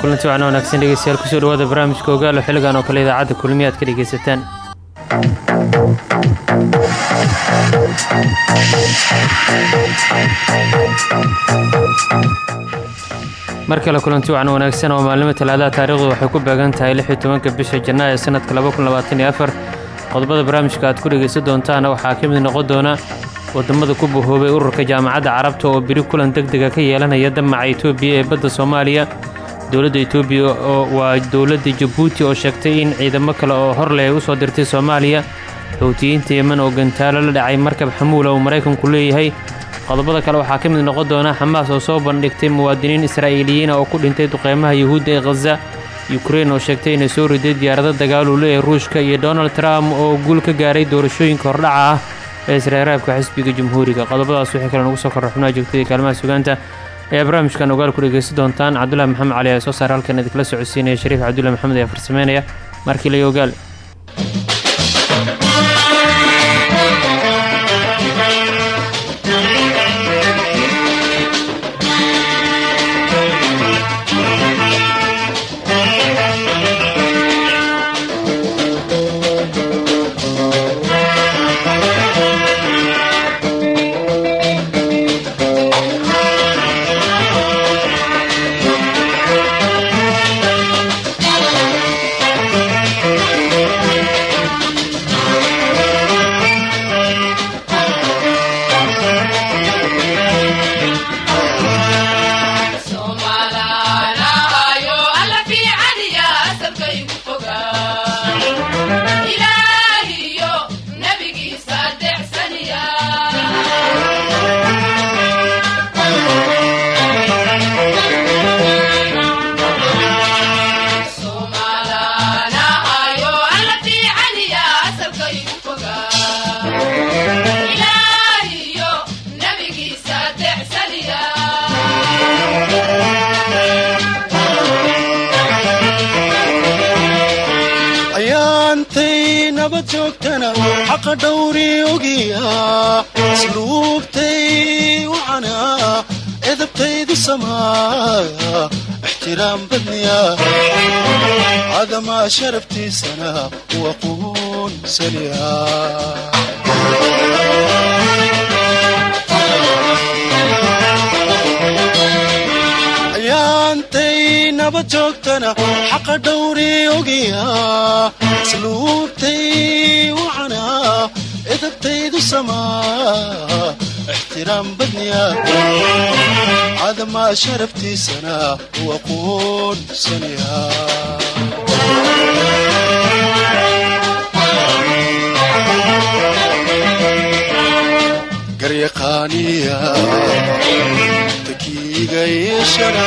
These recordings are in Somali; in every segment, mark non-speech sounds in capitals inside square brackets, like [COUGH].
kulanti wacna wanaagsan dhegeystayaal ku soo dhawaada barnaamijka ogaalo xilligan oo kale idaacadda kulmiya aad ka dhegeysataan mar kale kulanti wacna wanaagsan oo maalnimo talaadaha taariikhdu waxay ku beegan tahay lix iyo bisha janaayo sanadka laba kun labaatan iyo afar. Qodobada barnaamijka aad ku dhegeysan doontaana waxaa ka mid noqon doona waddamada ku bahoobay ururka jaamacadda carabta oo biri kulan deg dega ka yeelanaya damaca itoobiya ee badda soomaaliya. Dowladda itoobiya waa dowladda jabuuti oo sheegtay in ciidamo kale oo hor leh ay u soo dirtay soomaaliya xoutiyiinta yemen oo gantaalo la dhacay markab xamuula uu maraykanku leeyahay. Qodobada kale waxaa ka mid noqon doona xamaas oo soo bandhigtay muwaadiniin israa'iiliyiina oo ku dhintay duqeymaha yuhuudda ee khaza yukrein oo sheegtay inay soo riday diyaarado dagaal uu leeyahay ruushka iyo donald trump oo guul ka gaaray doorashooyinka hordhaca ah ee israaraabka xisbiga jamhuuriga. Qodobadaas wixii kale nugu soo korra xubnaha joogtada kaalmaha sugaanta ayaa barnaamijkan ogaal ku dhegeysan doontaan cabdullahi maxamed cali ee soo saar halkan idinkala socodsiinaya shariif cabdullahi maxamed ayaa farsameynaya. Markii layo ogaal xaqa dhawri ogiya sluubtay wacanaa edabtaydu samaaya ixtiraam badniya. Cadamaa sharaftiisana u aqoonsaniya nabad joogtana xaqa dhawri ogiya. Sluubtay wacanaa edabtaydu samaa ixtiraam badniya. Cadamaa sharaftiisana u aqoonsaniya garyaqaaniya takiiga yeeshana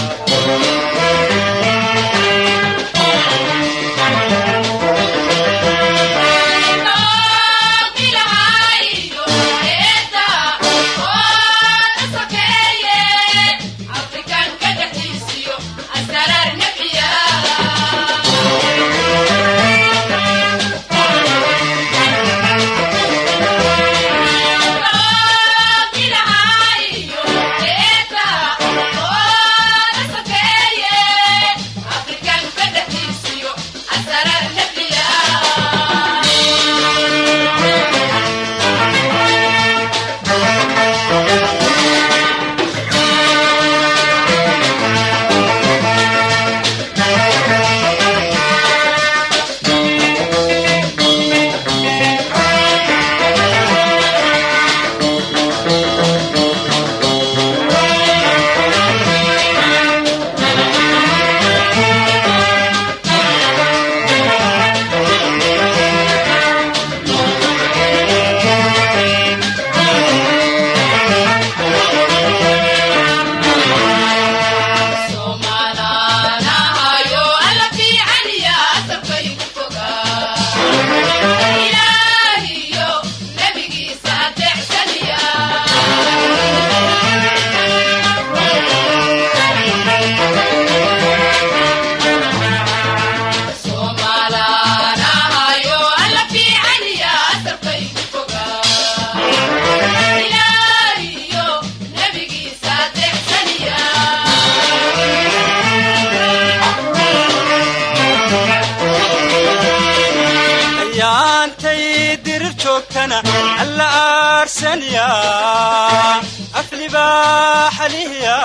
aflibaaxalihiya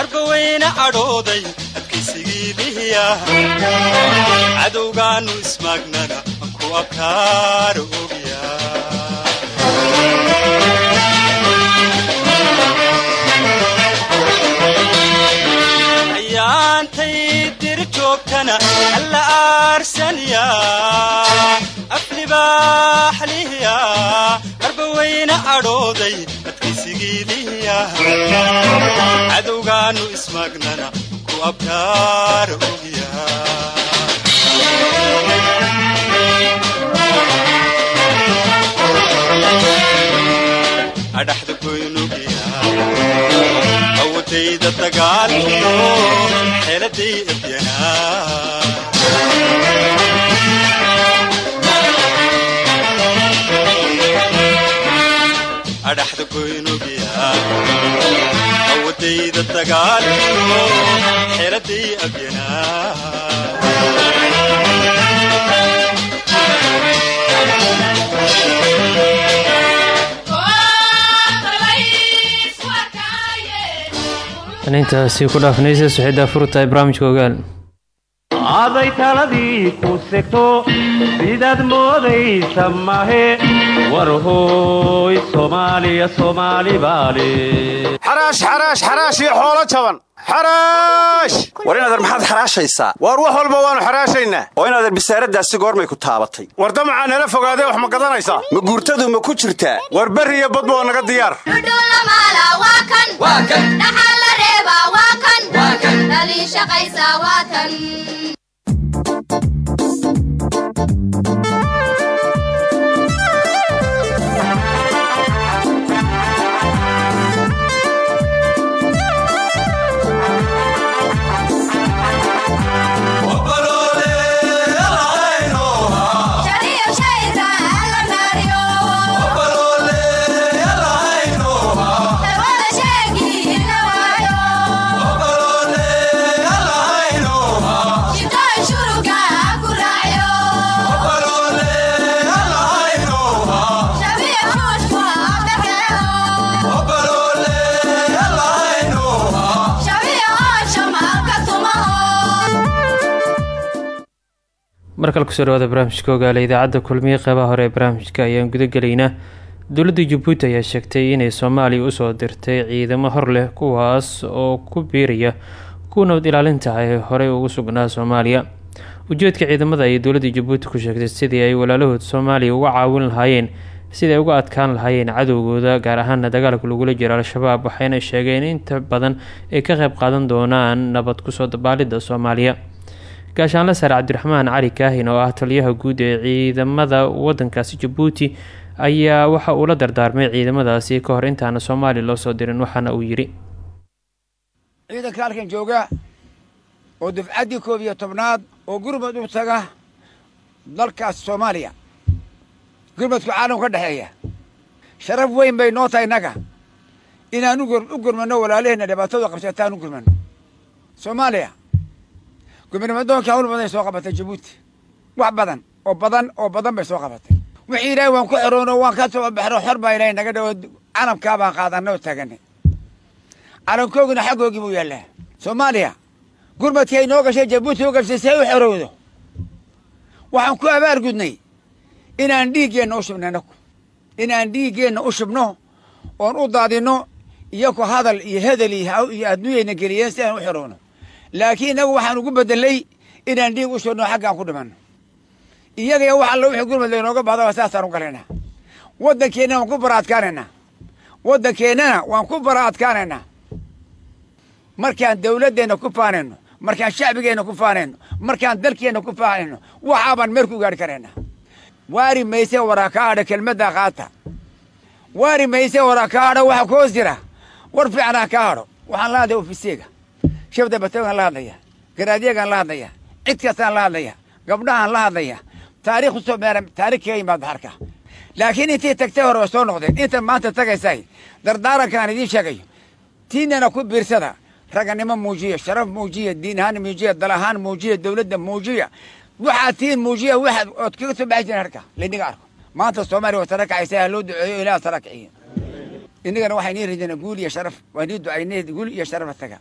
arbaweyne cadhooday adkaysigii lihiya cadowgaannu ismaagnana ku abkaara ogya ayaantay dirir joogtana alla aarsaniya aflibaaxlihiya arbaweyne cadhooday adkaysigii lihiya cadowgaannu ismaagnana ku abkaara ogya adhaxda goynugya awadayda dagaalkiyo xeeladay ebyanaa awadayda intaasi ku dhaafanaysa suxidda furtahay barnaamijka ogaal aday taladii ku segto sidaad moodaysa mahe war hooy soomaaliya soomaali baale xaraash xaraash xaraash iyo xoolo jaban xaraash war inadeer maxaad xaraashaysaa waar wax walba waannu xaraashaynaa oo inadeer bisaaradaasi goormay ku taabatay war damacaa nala fogaadee wax ma gadanaysaa ma guurtadu ma ku jirtaa war berri iyo badba naga diyaar dhudhulamala waa kan markale ku soo dhawaada barnaamijka ogaale idaacadda kulmiye qeybaha hore ee barnaamijka ayaan guda gelaynaa dowladda jabuuti ayaa sheegtay inay soomaaliya u soo dirtay ciidamo hor leh kuwaas oo ku biiraya kuwa nabad ilaalinta ee horey ugu sugnaa soomaaliya. Ujeedka ciidamada ayay dowladda jabuuti ku sheegtay sidii ay walaalahood soomaaliya uga caawin lahaayeen sidii ay uga adkaan lahaayeen cadowgooda gaar ahaana dagaalka lagula jiro al-shabaab waxayna sheegeen inta badan ay ka qeyb qaadan doonaan nabad ku soo dabaalidda soomaaliya gaashaanle sare cabdiraxmaan cali kaahin oo ah taliyaha guud ee ciidamada wadankaasi jabuuti ayaa waxa uu la dardaarmay ciidamadaasi ka hor intaana soomaaliya loo soo dirin waxaana uu yidhi. Ciidanka halkan jooga oo dufcaddii koob iyo tobnaad oo gurmud u taga dalkaas soomaaliya gurmudku caalam ka dhexeeya sharaf weyn bay noo tahay innaga inaan u gurmanno walaalaheenna dhibaatadu qabsataan u gurmanno. Soomaaliya gurmadnimadoonka hawl badan soo qabatay jabuuti wax badan oo badan oo badan bay soo qabatay. Wixii ilaahay waan ku xoroono waan ka soo baxno xor baa ilaahay naga dhawo calamkaa baan qaadanay oo taaganay calankoogina xaggoogii buu yaallaa soomaaliya gurmadkii ay noo gashay jabuuti u gashay si ay u xorowdo waxaan ku abaar gudnay inaan dhiiggeenna u shubno inaku inaan dhiiggeenna u shubno oon u daadinno iyaku hadal iyo hedel iyo adduunyayna geliyeen si aan u xorowno laakiin innagu waxaan ugu bedelay inaan dhiig u shubno xaggaan ku dhimanno iyaga wax alla wixii gurmad laynooga bahdaba saasaan u galaynaa waddankeennana waan ku bara adkaanaynaa waddankeennana waan ku bara adkaanaynaa markaan dawladdeenna ku faanayno markaan shacbigeenna ku faanayno markaan dalkeenna ku faanayno waxaabaan meer ku gaadhi karaynaa waari mayse waraa ka adha kelmaddaa qaata. Waari mayse adha waxa ku hoos jira. War fiicanaa ka hadho waxaan la hadlaya ofiseega shabda batagaan la hadlaya garaadyagaan la hadlaya cid kastaan la hadlaya gabdhahaan la hadlaya. Taarikh u soo kaga yimaad baxarka laakiin intii tagtay hore way soo noqdeen intan maanta tagaysay dardaarankaan idiin sheegayo tiinana ku biirsada. Raganimo muujiya sharaf muujiya diin ahaan muujiya dal ahaan muujiya dawladda muujiya. Waxaad tiin muujiya waxaad ood kaga soo baxi jireen harka laydinga arko. Maanta soomaaliya waa sara kacaysa ha loo duceeyo ilaah sara kiciya innagana waxay nii rajaynaa guul iyo sharaf waa nii ducaynay guul iyo sharaf taga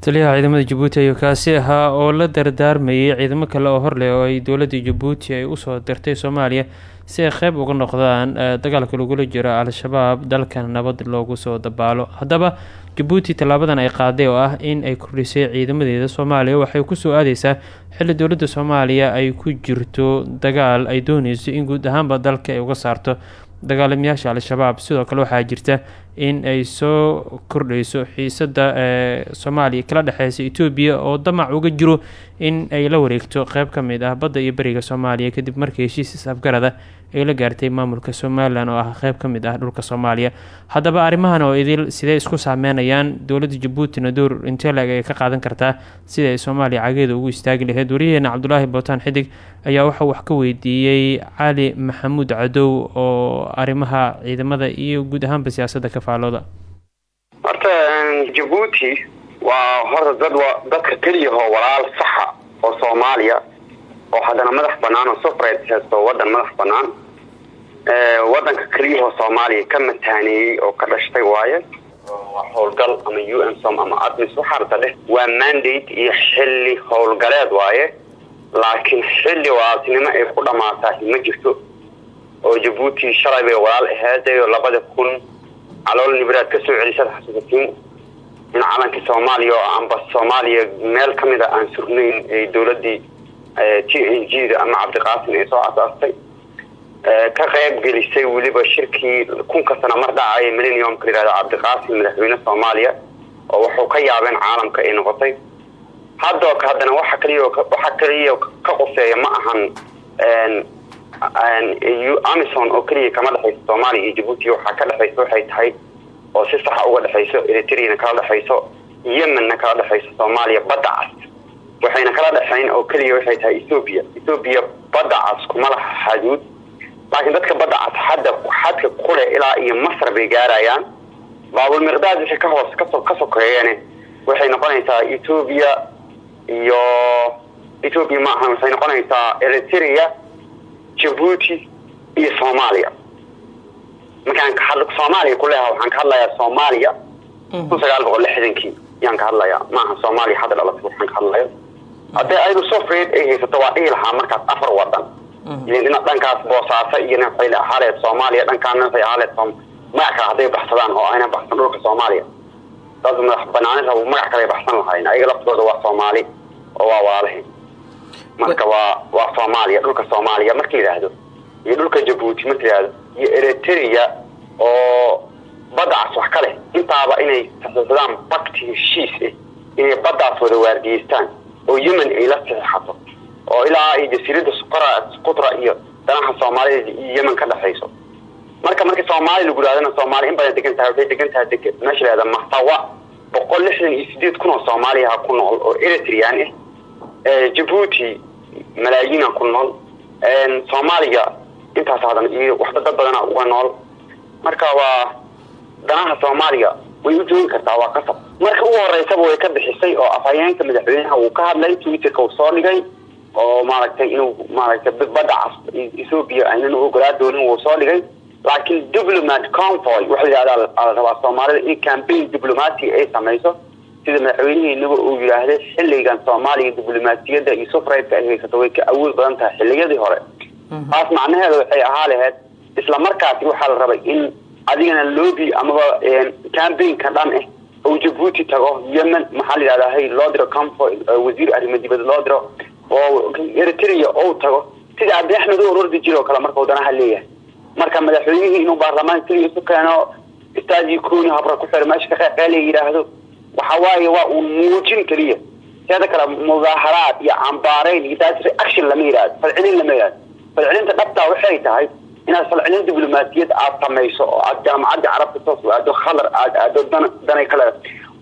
taliyaha ciidamada jabuuti ayuu kaasi ahaa oo la dardaarmayay ciidamo kale oo horleh oo ay dowladda jabuuti ay u soo dirtay soomaaliya si ay qeyb uga noqdaan dagaalka lagula jiro al-shabaab dalkan nabad loogu soo dabaalo. Haddaba jabuuti tallaabadan ay qaaday oo ah in ay kordhisay ciidamadeeda. Soomaaliya waxay ku soo aadeysaa xilli dowladda soomaaliya ay ku jirto dagaal ay dooneyso in guud ahaanba dalka ay uga saarto dagaalamayaasha al-shabaab. Sidoo kale waxaa jirta in ay soo kordheyso xiisada ee soomaaliya kala dhexeysa etoobiya oo damac uga jiro in ay la wareegto qeyb ka mid ah badda iyo beriga soomaaliya kadib markii heshiis is-afgarada ay la gaartay maamulka somalilan oo ah qeyb ka mid ah dhulka soomaaliya. Haddaba arrimahan oo idil sidee isku saameynayaan dowladda jabuutina door inteleg ay ka qaadan kartaa sida ay soomaaliya cageeda ugu istaagi lahayd. Wariyaheena cabdulaahi bootaan xidig ayaa waxaa wax ka weydiiyey cali maxamuud cadow oo arrimaha ciidamada iyo guud ahaanba siyaasadda ka faalooda horta jabuuti waa horta dad dadka keliyahoo walaal saxa oo soomaaliya oo haddana madax banaan oo sufred wadan madax banaan wadanka keliyahoo soomaaliya ka mataaneeyey oo ka dhashtay waaye. Waa howlgal ama u som ama admis waxaa rata dheh waa mandate iyo xilli howlgaleed waaye. Laakiin xilli walaaltinimo ay ku dhammaataah ma jirto. Oo jabuuti shalay bay walaal aheedayo labada kun calool nibraad ka soo celisada xasuusatiin in calankii soomaaliya oo amba soomaaliya meel ka mid a aan surnayn ay dowladdii t n g da ama cabdiqaasim ay soo asaastay ka qayb gelisay weliba shirkii kunka sana mar dhacaya millenniumka la yihahdo cabdiqaasim madaxweyne soomaaliya oo wuxuu ka yaabeen caalamka ay noqotay haddoo haddana waxa kaliya waxa kaliya ka qoseeya ma ahan amison oo keliya kama dhexayso soomaaliya iyo jabuuti waxaa ka dhexaysa waxay tahay oo si saxa uga dhexayso eritreyana kala dhexayso yemenna kala dhexayso soomaaliya badda cas waxayna kala dhexayn oo keliya waxay tahay ethoobiya ethoobiya badda cas kuma laha xaduud laakiin dadka badda cas xadda xadka kule ilaa iyo masar bay gaarayaan. Baabulmiqdaad wixii ka hoos kaso ka sokeeyeen waxay noqonaysaa ethoobiya iyo ethoobiya ma ahan waxay noqonaysaa eritrea jabuuti iyo soomaaliya. Markaan soomaaliya ku leeha waxaan ka hadlayaa soomaaliya. Kun sagaal boqol lixdankii yaan ka hadlayaa. Maaha soomaaliya hadda dhalatay waxaan ka hadlaya haddii ayadu software ay haysato waa dhihi lahaa markaas afar wadan iyo dhinac dhankaas boosaaso iyo dhinacay ahaleed soomaaliya dhankaan dhinacay ahaleed magac kale hadday baxsadaan oo ayna baxsan dhulka soomaaliya. Dad madax banaanin rabo magac kale baxsan lahayn. Ayaga laftooda waa soomaali oo waa walaalahayn marka waa waa soomaaliya dhulka soomaaliya. Marka yidhaahdo iyo dhulka jabuuti marka yidhaahdo iyo eritrea oo baddacaas wax ka leh intaaba inay saxiixdaan bakti heshiis ah inay baddaas wada waardiyeystaan oo yemen ay la saxiixato oo ilaa ay jasiiradda suqra suqutra iyo danaha soomaalida iyo yemen ka dhexayso. Marka marka soomaali lagu yidhahdana soomaali in badan degan tahay waxay degan tahay deg meesha lahahda masawa boqol lixdan iyo sideed kun oo soomaaliyaha ku nool oo eritrean ah jabuuti malaayiina ku nool soomaaliya intaas hadan iyo waxba dad badana uga nool. Marka waa danaha soomaaliya way u joogi kartaa waa qasab marka ugu horeysaba way ka bixisay oo afhayeenka madaxweynaha wuu ka hadlay twitterka uu soo dhigay oo maaragtay inuu maaragtay badda cas ethoobia aynan u ogolaa doonin wuu soo dhigay. Laakiin diplomat convoy waxa la yidhahda la rabaa soomaalida in campaign diplomatic ay samayso sida madaxweynihiinaba uu yidhaahday xilligan soomaaliya diblomaasiyadda iyo sufraydka ay haysato way ka awood badan tahay xilliyadii hore. Taas macnaheeda waxay ahaa lahayd isla markaasi waxaa la rabay in adigana loobi amaba campaignka dhan ah oo jabuuti tago yemen maxaa la yidhahdaa hay loo diro convoy wasiir arrimo dibad loo diro oo eritrea ou tago. Sida abi axmed u orordi jiro kale danaha leeyahay. Marka madaxweynihii inuu baarlamaan keliya isu keeno istaadii kooni habra ku xiro meesha ka qeexeela yidhaahdo. Waxa waa uu muujin keliya. Teeda kale mudaaharaad iyo cambaareyn iyo daas reaction lama yidhahdo falcelin lama yidhahdo falcelinta dhabtaa waxay tahay inaad falcelin diblomaasiyad aad samayso oo aad jaamacadda carabta toos u aado khadar aad aado dan danay kale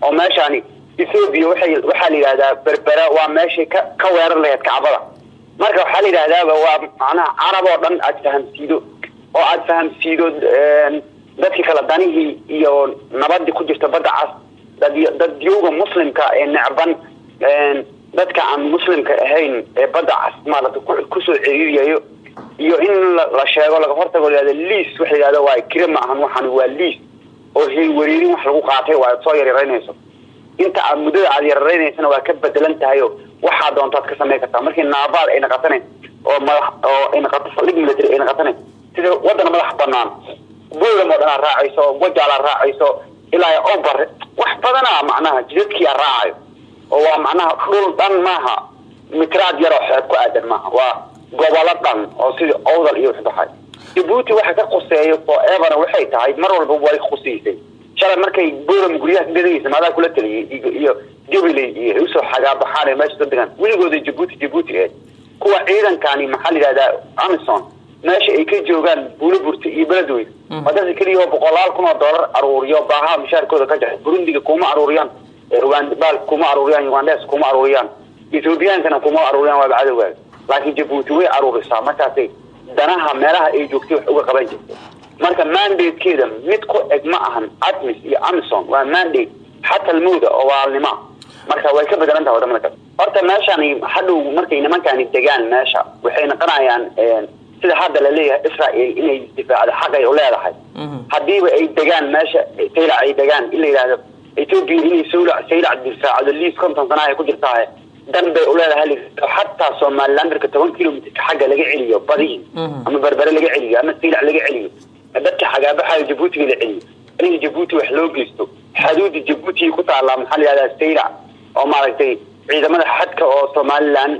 oo meeshaani ethoobia waxay waxaa la yidhahdaa berbera waa meeshay ka weerar lahayd kacbada. Marka waxaa la yidhahdaaba waa macnaha carab oo dhan aad fahamsiido oo aad fahamsiido dadkii kale danihii iyo nabadii ku jirta badda cas dad dadyowga muslimka ee necban dadka aan muslimka ahayn ee badda cas maarata ku soo ciriiriyayo iyo in la sheego laga hortago lahahda liis. Waxa yidhahda waa kire ma ahan waxaan waa liis. Oo haywareerin wax lagu qaatay waa soo yaryaraynayso inta aad muddada aad yararaynaysana waa ka bedelan tahay o waxaa doontaad ka samayn kartaa. Markii naabaal ay naqatane oo madax oo ay naqato saldhig military ay naqatane sida waddan madax banaan boodam oo raacayso wajaal raacayso ilaa obar wax badana macnaha jidadkii aad oo waa macnaha dhul dhan maaha. Mitraad yaroo xeeb ku aadan maaha. Waa gobolo dhan oo sidii owdal iyo waxbaxay jabuuti waxa ka quseeyo forever waxay tahay mar walba way khusiisay shalay markay boram guryaha ka gadaysa maadaa kula taliyay iyo gabiley iyo u soo xagaabaxaan meesha ka degan. Weligooda jabuuti jabuuti eed kuwa ciidankani maxaa la yidhahdaa amison meesha ay ka joogaan buulaburta iyo beledweyne waa dadka keliya oo boqolaal kun oo dollar aruuriyo baaha mushaarkooda ka jaxay burundiga kuma aruuriyaan ugandbal kuma aruuriyaan ugandes kuma aruuriyaan ethoobiyankana kuma aruuriyaan waaba cadowgaaga laakiin jabuuti way aruurisaa. Markaasay danaha meelaha ay joogtay wax uga qaban jirtay. Marka mandatekeeda mid ku eg ma ahan admis iyo amison waa mandate xata almawda oo waalnima marka way ka bedelan tahay waddamada kale. Horta meeshani hadhow markay nimankani degaan meesha waxay noqonayaan sida hadda la leeyahay israel inay difaacdo xaqay u leedahay. Hadiiba ay degaan meesha saylac ay degaan in la yidhahdo ethoobia inay saylac difaacdo liis konton sana ay ku jirtaa dan bay uleedahay xataa somalilanderka toban kilomitrka xagga laga celiyo badihii ama berbere laga celiyo ama saylac laga celiyo. Dadka xagaabaxayo jabuutiga la celiyo. In jabuuti wax loo geysto. Xaduuda jabuuti ku taallaa maxaa la yihahdaa saylac oo maaragtay ciidamada xadka oo somalilan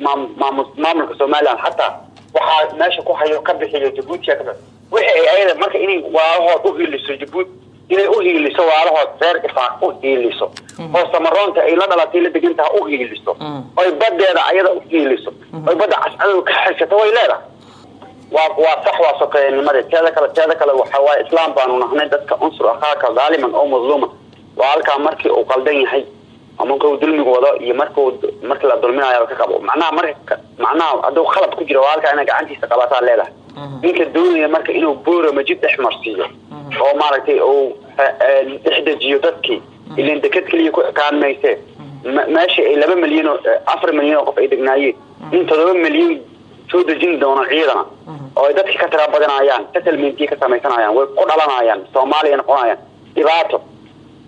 maamulka somalilan xataa waxaa meesha ku hayo ka bixiyo jabuutiya ka wixi ay ayada marka inay waalahood uhiiliso jabuuti inay uhiiliso waalahood reer ifaaq u hiiliso. Oo samaroonta ay la dhalatay la degantaha uhiiliso oy badeeda ayada uhiiliso oy badda cascadow ka xishato way leedahay. Waa waa sax waa sokeeyanimada teeda kale teeda kale waxa waaye islaam baanu nahnay dadka unsur akhaaka daaliman oo madluuma waa halkaa markii uu qaldan yahay dulmigu wado iyo markuu markii la dulminayo ka qabo. Macnaha marka macnaha hadduu khalad ku jiro waa halkaa inay gacantiisa qabataa leedahay. Ninka doonaya marka inuu boora majid dhex marsiiyo oo maaragtay uu dhexdejiyo dadkii ilan deked keliya ku ekaan mayse meesha ay laba milyan oo afar milyan oo qof ay degnaayeen in todoba milyan soo dejin doono ciidana oo ay dadkii ka tira badanayaan settlementkii ka samaysanayaan way ku dhalanayaan soomaaliya noqonayaan dhibaato.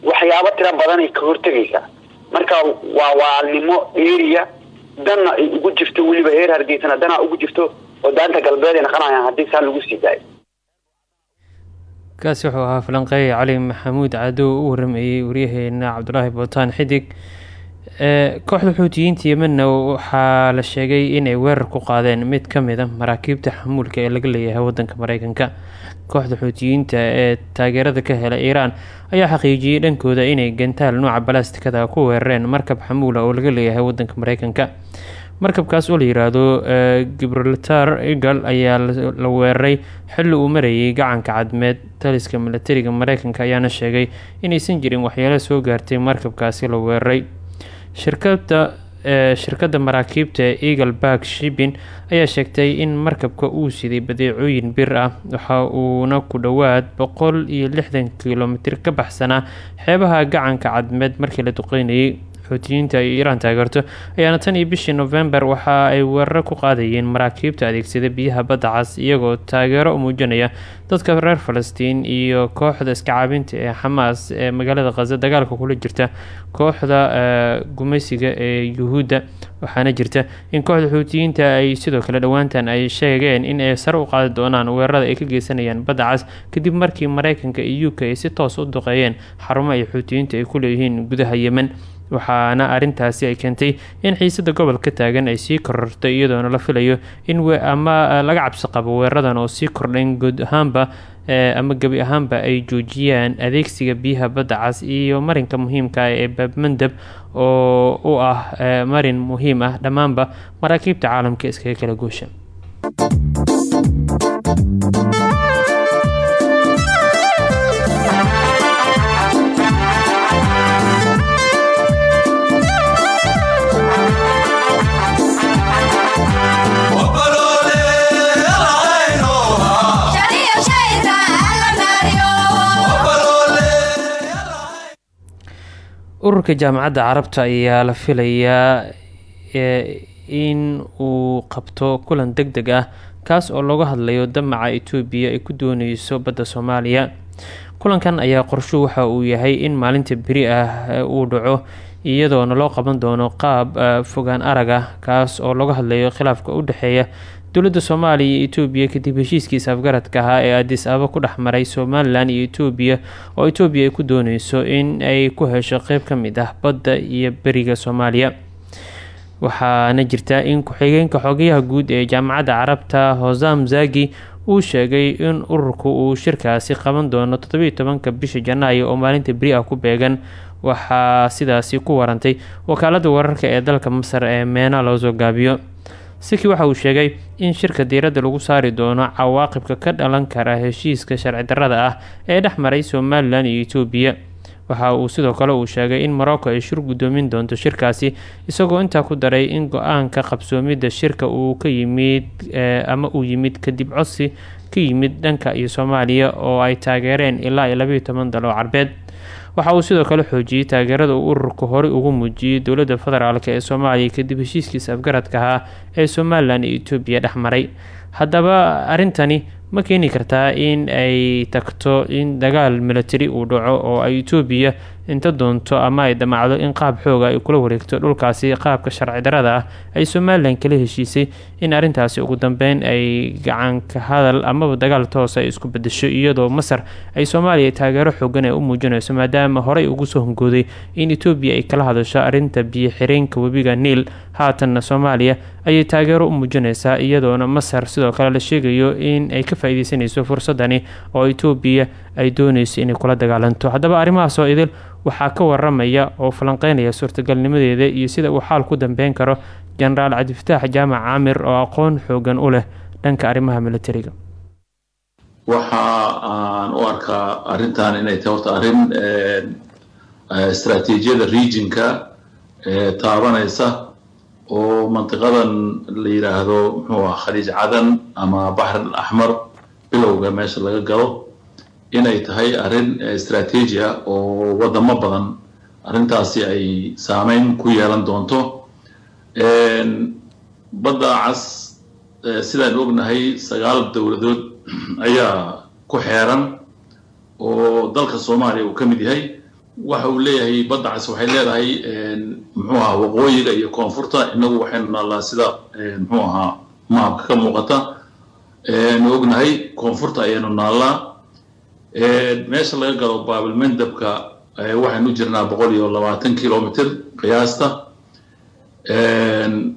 Waxyaabo tira badanay ka hortegaysaa marka waa waalnimo dheeriya. Danna ay ugu jirto weliba reer hargeysana danaa ugu jirto oo daanta galbeed ay naqanayaan haddii lagu sii daayo kaasi wuxuu ahaa falanqeeye cali maxamuud cadow u waramayey waryaheena cabdulaahi bootaan xidig. Kooxda xuutiyiinta yemenna waxaa la sheegay inay weerar ku qaadeen mid ka mid a maraakiibta xamuulka ee laga leeyahay wadanka mareykanka kooxda xuutiyiinta ee taageerada ka hela iiraan ayaa xaqiijiyey dhankooda inay gantaal nooca balastikada ku weerareen markab xamuula oo laga leeyahay wadanka mareykanka. Markabkaas oo la yiraahdo gibraltar eagle ayaa la weeraray xilli uu marayay gacanka cadmeed. Taliska milatariga mareykanka ayaana sheegay inaysan jirin waxyeelo soo gaartay markabkaasi la weeraray. Shirkada shirkadda maraakiibta eagle bark shipping ayaa sheegtay in markabka uu siday badeecooyin bir ah waxa uuna ku dhowaad boqol iyo lixdan kilomitir ka baxsanaa xeebaha gacanka cadmeed markii la duqeynayay xuutiyiinta ay iiraan taageerto ayaana tan iyo bishii november waxa ay weeraro ku qaadayeen maraakiibta adeegsada biyaha badda cas iyagoo taageero u muujinaya dadka reer falastiin iyo kooxda iska caabinta ee xamaas ee magaalada khaza dagaalka kula jirta kooxda gumaysiga ee yuhuudda waxaana jirta in kooxda xuutiyiinta ay sidoo kale dhowaantan ay sheegeen in ay sare u qaadi doonaan weerarada ay ka geysanayaan badda cas kadib markii mareykanka iyo u k ay si toos u duqeeyeen xarumo ay xuutiyiinta ay ku leeyihiin gudaha yemen waxaana arintaasi ay keentay in xiisada gobolka taagan ay sii korortay iyadoona la filayo in ama laga cabsi qabo weeraradan oo sii kordhayn guud ahaanba ama gebi ahaanba ay joojiyaan adeegsiga biyaha badda cas iyo marinka muhiimka ah ee baabmandab oo u ah marin muhiim ah dhammaanba maraakiibta caalamka iskaga kala goosha ururka jaamacadda carabta ayaa la filayaa in uu qabto kulan deg deg ah kaas oo looga hadlayo damaca etoobiya ay ku dooneyso badda soomaaliya. Kulankan ayaa qorshu waxa uu yahay in maalinta beri ah uu dhaco iyadoona loo qaban doono qaab fogaan arag ah kaas oo looga hadlayo khilaafka u dhexeeya dowladda soomaaliya iyo etoobiya kadib heshiiskiisa afgaradka ahaa ee adis aba ku dhex maray somalilan iyo etoobiya oo etoobiya ay ku dooneyso in ay ku hesho qeyb ka mid ah badda iyo beriga soomaaliya. Waxaana jirta in ku-xigeenka xogayaha guud ee jaamacadda carabta hosam zagi uu sheegay in ururku uu shirkaasi qaban doono toddobiiyo tobanka bisha janaayo oo maalinta beri ah ku beegan. Waxaa sidaasi ku warantay wakaalada wararka ee dalka masar ee meena loo soo gaabiyo siki waxa uu sheegay in shirka diiradda lagu saari doono cawaaqibka ka dhalan kara heshiiska sharci darrada ah ee dhex maray somalilan iyo etoobiya waxa uu sidoo kale uu sheegay in morocco ay shir guddoomin doonto shirkaasi isagoo intaa ku daray in go'aanka qabsoomidda shirka uu ka yimid ama uu yimid kadib codsi ka yimid dhanka iyo soomaaliya oo ay taageereen ilaa iyo labayo toban dalo carbeed waxa uu sidoo kale xoojiyey taageerada uu ururku horey ugu muujiyey dowladda federaalk ee soomaaliya kadib heshiiskiisa afgaradka ahaa ee somalilan iyo etoobiya dhex maray. Haddaba arrintani ma keeni kartaa in ay tagto in dagaal military uu dhaco oo ay etoobiya inta doonto ama ay damacdo in qaab xooga ay kula wareegto dhulkaasi qaabka sharci darada ah ay somalilan kala heshiisay in arrintaasi ugu dambeyn ay gacanka hadal amaba dagaal toos ay isku bedesho iyadoo masar ay soomaaliya taageero xoogan ee u muujinayso maadaama horey ugu soo hongooday in etoobiya ay kala hadasho arrinta biyo xireenka webiga niil haatanna soomaaliya ayay taageero u muujinaysaa iyadoona masar sidoo kale la sheegayo in ay ka faa-ideysanayso fursadani oo etoobiya ay dooneyso inay kula dagaalanto. Haddaba arrimahaas oo idil waxaa ka waramaya oo falanqeynaya suurtagalnimadeeda iyo sida uu xaal ku dambeyn karo jenaraal cabdifataax jaamac caamir oo aqoon xoogan u leh dhanka arrimaha militariga waxa aan u arkaa arrintan inay tahay horta arrin istaraatiijiyada regionka taabanaysa oo mantiqadan la yidhaahdo muxuu ah khaliij cadan ama baxr al axmar bilowga meesha laga galo inay tahay arrin istraatiiji ah oo wadamo badan arrintaasi ay saameyn ku yeelan doonto. Badda cas sidaan ognahay sagaal dowladood [CLEARS THROAT] ayaa ku xeeran oo dalka soomaaliya uu ka mid yahay. Waxa uu leeyahay badda cas waxay leedahay muxuu ahaa waqooyiga iyo koonfurta. Inagu waxaynu naallaa sida muxuu ahaa maabka ka muuqata. Nu ognahay koonfurta ayaynu naallaa meesha laga galo baabilmendabka waxaynu jirnaa boqol iyo labaatan kilomitr qiyaasta.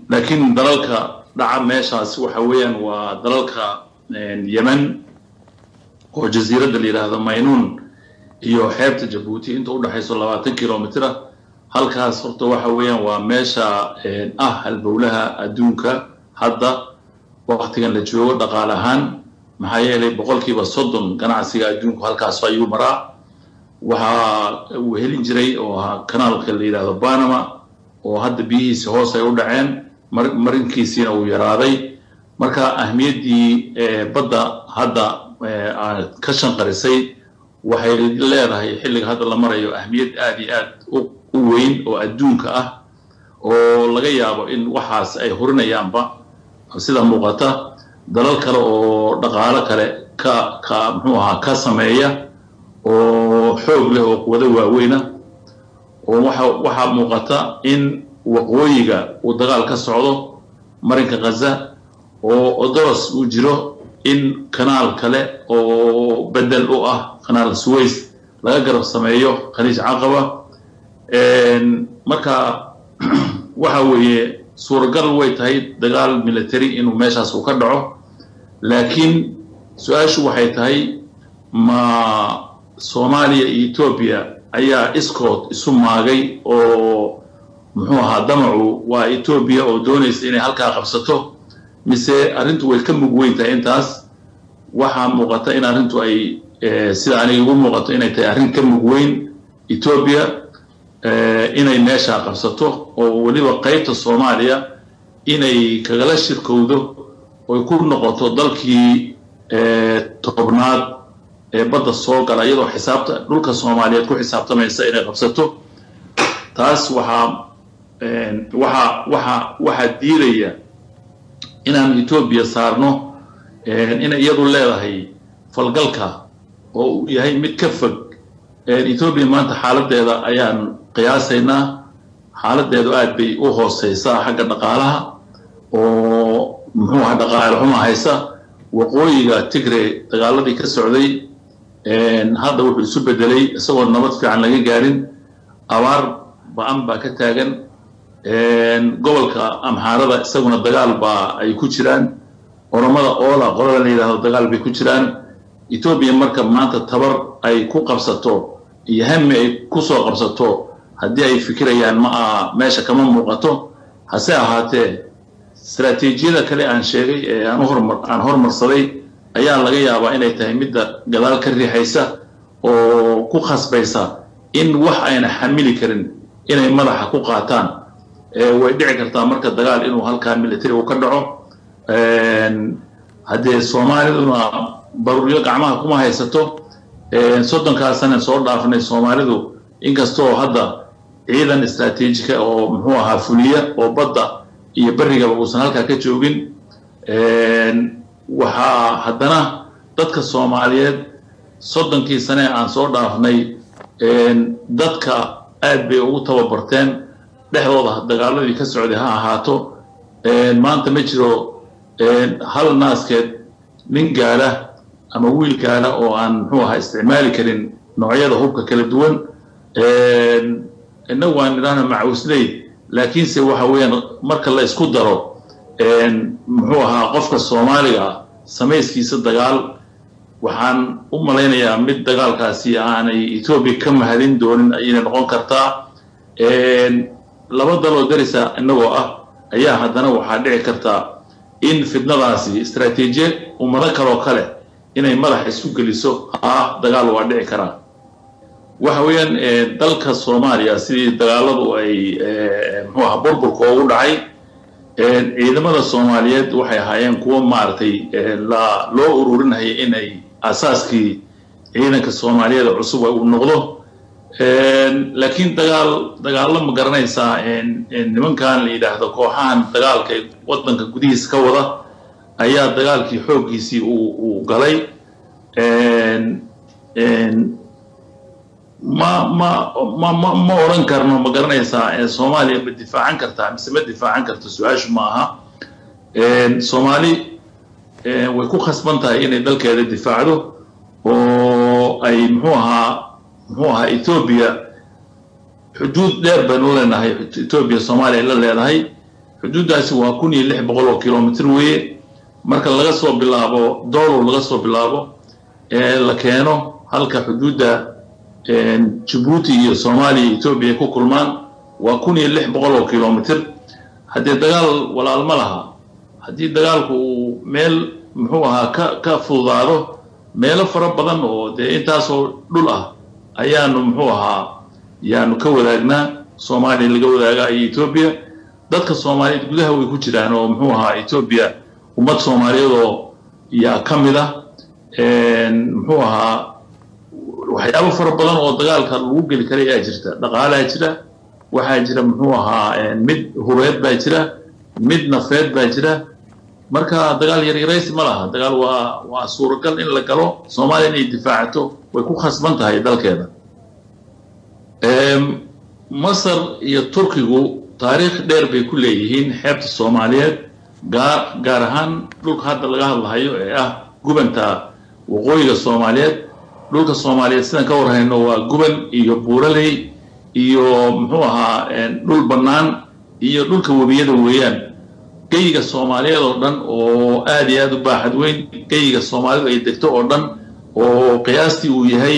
Laakiin dalalka dhaca meeshaas waxa weeyaan waa dalalka yemen oo jasiiradda la yidhaahdo maynuun iyo xeebta jabuuti. Inta udhexayso labaatan kilomitr ah. Halkaas horta waxa weeyaan waa meesha ah halbowlaha adduunka hadda waktigan la joogo dhaqaale ahaan maxaa yeelay boqolkiiba soddon ganacsiga adduunku halkaas ayuu maraa. Waxaa uu helin jiray oo ahaa kanaalka la yidhahdo banama oo hadda biyihiisi hoos ay u dhaceen marinkiisiina uu yaraaday. Marka ahmiyaddii badda hadda ka shanqarisay waxay leedahay xilliga hadda la marayo ahmiyad aad iyo aad u weyn oo adduunka ah oo laga yaabo in waxaas ay horinayaanba sida muuqata dalal kale oo dhaqaalo kale ka ka muxuu ahaa ka sameeya oo xoog leh oo quwado waaweyna oo waxa waxaa muuqata in waqooyiga uu dagaal ka socdo marinka khaza oo odoros uu jiro in kanaal kale oo bedel u ah kanaal suways laga garab sameeyo khaliij caqaba. Marka [CLEARS THROAT] waxa weeye suuragal way tahay dagaal military inuu meeshaas uu ka dhaco. Laakiin su'aashu waxay tahay ma soomaaliya iyo etoobiya ayaa iskood isu maagay oo muxuu ahaa damacu waa etoobiya oo doonaysa inay halkaa qabsato. Mise arrintu way ka mug weyn tahay intaas. Waxaa muuqata in arrintu ay sida aniga igu muuqato inay tahay arrin ka mug weyn. Etoobiya inay meeshaa qabsato oo weliba qaybta soomaaliya inay kagala shirkowdo oy ku noqoto dalkii tobnaad ee badda soo gala iyadoo xisaabta dhulka soomaaliyeed ku xisaabtamaysa inay qabsato. Taas waxaa waxaa waxaa waxaa diidaya inaan etoobiya saarno inay iyadu leedahay falgalka oo uu yahay mid ka fog. Etoobiya maanta xaaladeeda ayaan qiyaasaynaa xaaladeedu aad bay u hooseysaa xagga dhaqaalaha oo muxuu aha dhaqaale xuma haysa waqooyiga tigre dagaaladii ka socday hadda wuxuu isu bedelay isagoo nabad fiican laga gaarin abaar ba'an baa ka taagan gobolka amxaarada isaguna dagaal baa ay ku jiraan oromada oola qolada la yidhahdo dagaal bay ku jiraan etoobiya marka maanta tabar ay ku qabsato iyo hami ay ku soo qabsato haddii ay fikirayaan ma aha meesha kama muuqato. Hase ahaatee istaraatiijiyada kale aan sheegay ee aan hormar aan hormarsaday ayaa laga yaabaa inay tahay midda gadaal ka riixaysa oo ku khasbaysa in wax ayna xamili karin inay madaxa ku qaataan. Way dhici kartaa marka dagaal inuu halkaa military uu ka dhaco. Haddee soomaaliduna baruuryo gacmaha kuma haysato soddonkaa sana soo dhaafnay soomaalidu. Inkastoo hadda ciidan istraatiijika oo muxuu ahaa fuliya oo badda iyo berrigaba uusan halkaa ka joogin waxaa haddana dadka soomaaliyeed soddonkii sane aan soo dhaafnay dadka aad bay ugu tababarteen dhexdooda dagaaladii ka socday ha ahaato maanta ma jiro hal naaskeed nin gaadha ama wiil gaadha oo aan muxuu ahaa isticmaali karin noocyada hubka kala duwan innagu waan idhaahna macawisley laakiinse waxa weeyaan marka la isku daro muxuu ahaa qofka soomaaliga ah samayskiisa dagaal. Waxaan u malaynayaa mid dagaalkaasi aanay etoobiya ka mahadin doonin ayayna noqon kartaa. Laba daloo darisa innagoo ah ayaa haddana waxaa dhici kartaa in fidnadaasi istraatiijiyad ummado kaloo kale inay madaxa isku geliso. Ah dagaal waa dhici karaa waxa weeyaan dalka soomaaliya sidii dagaaladu ay muxuu aha burburka ugu dhacay ciidamada soomaaliyeed waxay ahaayeen kuwo maaragtay la loo ururinaya inay asaaskii ciidanka soomaaliyeed cusub uu noqdo. Laakiin dagaal dagaallo ma garanaysaa nimankan la yidhaahdo kooxahan dagaalka waddanka gudihiisa ka wada ayaa dagaalkii xooggiisii uu galay ma ma ma ma ma oran karno ma garanaysaa ee soomaaliya ma difaacan kartaa mise ma difaacan karto su'aashu ma aha Een, soomaali ee, way ku khasban tahay inay dalkeeda difaacdo oo ay muxuu ahaa muxuu ahaa ethoobia xuduud dheer baynu leenahay ethoobia soomaaliya ay la leedahay. Xuduuddaasi waa kun iyo lix boqol oo kilomitr weeye. Marka laga soo bilaabo doolow laga soo bilaabo ee la keeno halka xuduudda jabuuti iyo soomaaliya iyo ethoobia ay ku kulmaan waa kun iyo lix boqol oo kilomitr haddii dagaal walaal ma laha haddii dagaalku uu meel muxuu ahaa ka ka fududaado meelo fara badan oo dee intaasoo dhul ah ayaanu muxuu ahaa yaanu ka wadaagnaa. Soomaaliya laga wadaagaa iyo etoobiya dadka soomaaliyeed gudaha way ku jiraan oo muxuu ahaa etoobiya ummad soomaaliyeed oo yaa ka mid ah. Muxuu ahaa waxyaabo fara badan oo dagaalka lagu geli kara ayaa jirta. Dhaqaalaa jira waxaa jira muxuu ahaa mid hubeed baa jira mid nafeed baa jira. Marka dagaal yaryaraysi ma laha. Dagaal waa waa suuragal in la galo. Soomaaliya inay difaacato way ku khasban tahay dalkeeda. Masar iyo turkigu taariikh dheer bay ku leeyihiin xeebta soomaaliyeed gaar gaar ahaan dhulka hadda laga hadlahayo ee ah gubanta waqooyiga soomaaliyeed dhulka soomaaliyeed sidaan ka warhayno waa guban iyo buuraley iyo muxuu ahaa dhul bannaan iyo dhulka webiyada weeyaan. Geyiga soomaaliyeed oo dhan oo aad iyo aad u baaxad weyn geyiga soomaalidu ay degto oo dhan oo qiyaastii uu yahay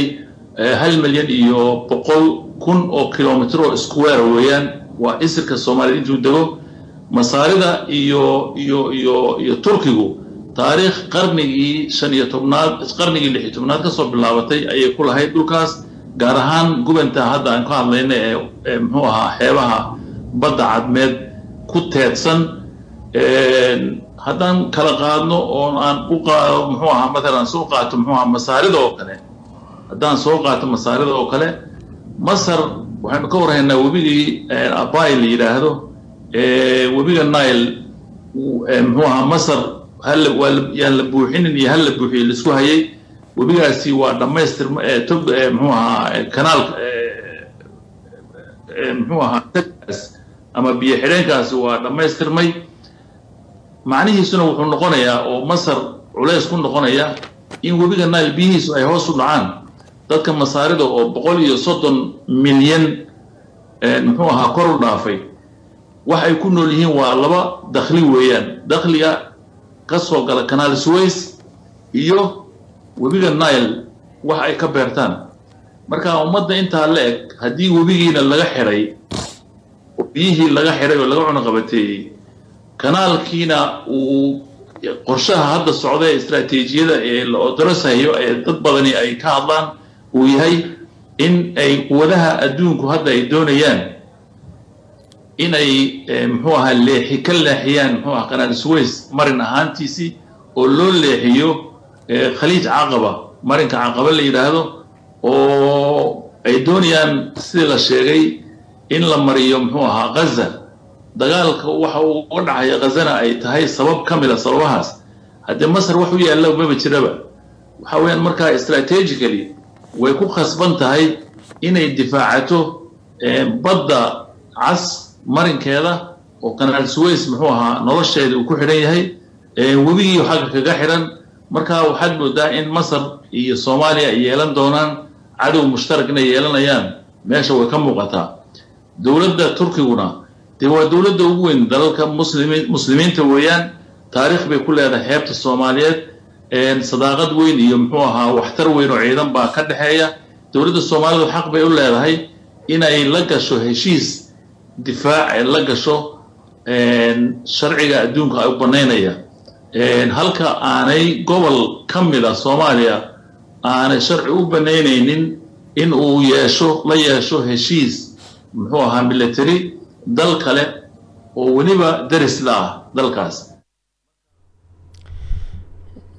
eh, hal milyan iyo boqol kun oo kilomitr oo square weeyaan. Waa isirka soomaaliyeed intuu dego masaarida iyo iyo iyo iyo turkigu taariikh qarnigii shan iyo tobnaad qarnigii lix iyo tobnaad ka soo bilaabatay ayay ku lahayd dhulkaas gaar ahaan gubanta hadda aan ka hadlayna ee muxuu ahaa xeebaha badda cadmeed ku teedsan. Haddaan kala qaadno oo aan u qaado muxuu ahaa matalan soo qaato muxuu ahaa masaarida oo kale haddaan soo qaato masaarida oo kale masar waxaynu ka warhaynaa webigii abai la yidhaahdo webiga nile muxuu ahaa masar yaan la buuxinin iyo hal la buuxiyo la isku hayay. Webigaasi waa dhammaystir tog ee muxuu ahaa ee kanaalka muxuu ahaa taggaas ama biyo xidheenkaasi waa dhammaystirmay. Macnihiisuna wuxuu noqonayaa oo masar culays ku noqonaya in webiga nile biyihiisu ay hoos u dhacaan. Dadka masaarida oo boqol iyo soddon milyan muxuu ahaa kor u dhaafay. Wax ay ku nool yihiin waa laba dakhli weeyaan. Dakhliga ka soo gala kanaal suways iyo webiga nile wax ay ka beertaan. Marka ummadda intaa la eg haddii webigiina laga xidhay oo biyihii laga xidhay oo laga cunuqabateeyey kanaalkiina uu qorshaha hadda socda ee istaraatiijiyada ee la odorosayo ee dad badani ay ka hadlaan uu yahay in ay quwadaha adduunku hadda ay doonayaan in ay eh, muxuu ahaa leexi ka leexiyaan muxuu ahaa kanaal suways marin ahaantiisii oo loo leexiyo eh, khaliij caqaba marinka caqaba la yidhaahdo oo ay doonayaan sidii la sheegay in la mariyo muxuu ahaa ghaza dagaalka waxa uga dhacaya ghazana ay tahay sabab ka mid a sababahaas. Haddii masar wax u yaalla maba jiraba. Waxa weeyaan markaa strategically way ku khasban tahay inay difaacato eh, badda cas marinkeeda oo kanaal suways muxuu ahaa nolosheeda uu ku xidhan yahay webigii xagga kaga xidhan marka waxaad moodaa in masar iyo soomaaliya ay yeelan doonaan cadow mushtarak inay yeelanayaan. Meesha way ka muuqataa dowladda turkiguna dee waa dowladda ugu weyn dalalka muslimi muslimiinta weeyaan. Taariikh bay ku leedahay xeebta soomaaliyeed. Sadaaqad weyn iyo muxuu ahaa waxtar weyn oo ciidan baa ka dhexeeya. Dowladda soomaalidu xaq bay u leedahay inay la gasho heshiis difaac ay la gasho sharciga adduunka ay u banaynaya halka aanay gobol ka mid a soomaaliya aanay sharci u banaynaynin in uu yeesho la yeesho heshiis muxuu ahaa military dal kale oo weliba deris la ah dalkaas.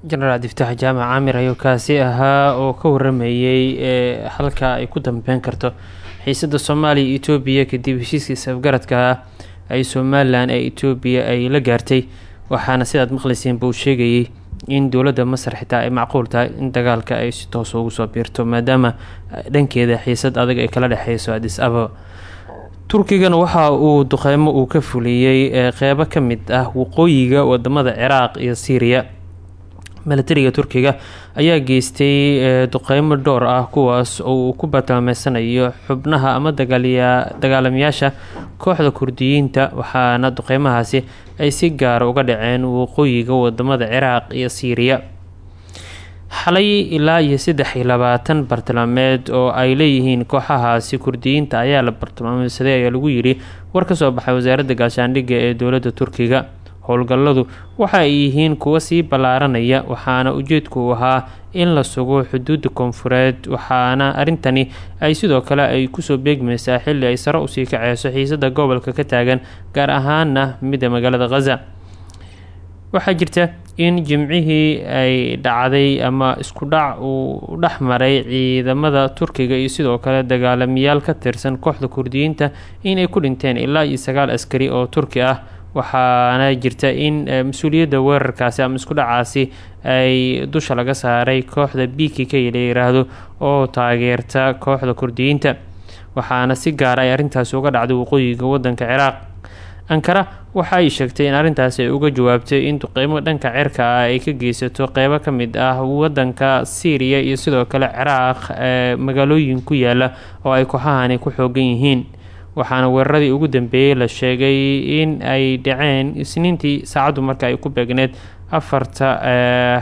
Jenaraal cabdifataax jaamac caamir ayuu kaasi ahaa oo ka waramayey ee halka ay ku dambeyn karto xiisada soomaaliya iyo etoobiya kadib heshiiskii safgaradka ah ay somalilan ee etoobiya ay la gaartay waxaana sidaad maqlayseen buu sheegayey in dowladda masar xitaa ay macquul tahay in dagaalka ay si toos ugu soo biirto maadaama dhankeeda xiisad adag ay kala dhexeyso adis ababa. Turkigana waxa uu duqeymo uu ka fuliyey qeybo ka mid ah waqooyiga waddamada ciraaq iyo syriya milatariga turkiga ayaa geystay duqeymo dhowr ah kuwaas oo ku bartilmaameysanayo xubnaha ama dagaalamayaasha kooxda kurdiyiinta waxaana duqeymahaasi ay si gaara uga dhaceen waqooyiga waddamada ciraaq iyo syriya xalay ilaa iyo saddex iyo labaatan bartilmaameed oo ay leeyihiin kooxahaasi kurdiyiinta ayaa la bartilmaameysaday ayaa lagu yidhi war ka soo baxay wasaaradda gaashaandhigga ee dowladda turkiga howlgalladu waxa ay yihiin kuwa sii ballaaranaya waxaana ujeedku ahaa in la sugo xuduudda koonfureed waxaana arrintani ay sidoo kale ay ku soo beegmaysaa xilli ay sare u sii kaceyso xiisada gobolka ka taagan gaar ahaana midda magaalada khaza waxaa jirta in jimcihii ay dhacday ama isku dhac uu dhex maray ciidamada turkiga iyo sidoo kale dagaalamayaal ka tirsan kooxda kurdiyiinta inay ku dhinteen ilaa iyo sagaal askari oo turki ah waxaana jirta in mas'uuliyadda weerarkaasi ama isku dhacaasi ay dusha laga saaray kooxda b k k la yiraahdo oo taageerta kooxda kurdiyiinta. Waxaana si gaara ay arrintaasi uga dhacday waqooyiga wadanka ciraaq. Ankara waxa ay sheegtay in arrintaasi ay uga jawaabtay in duqeymo dhanka cirka ah ay ka geysato qeybo ka mid ah wadanka syriya iyo sidoo kale ciraaq ee magaalooyin ku yaalla oo ay kooxahani ku xoogan yihiin waxaana weeraradii ugu dambeeyey la sheegay in ay dhaceen isniintii saacaddu marka ay ku beegneed afarta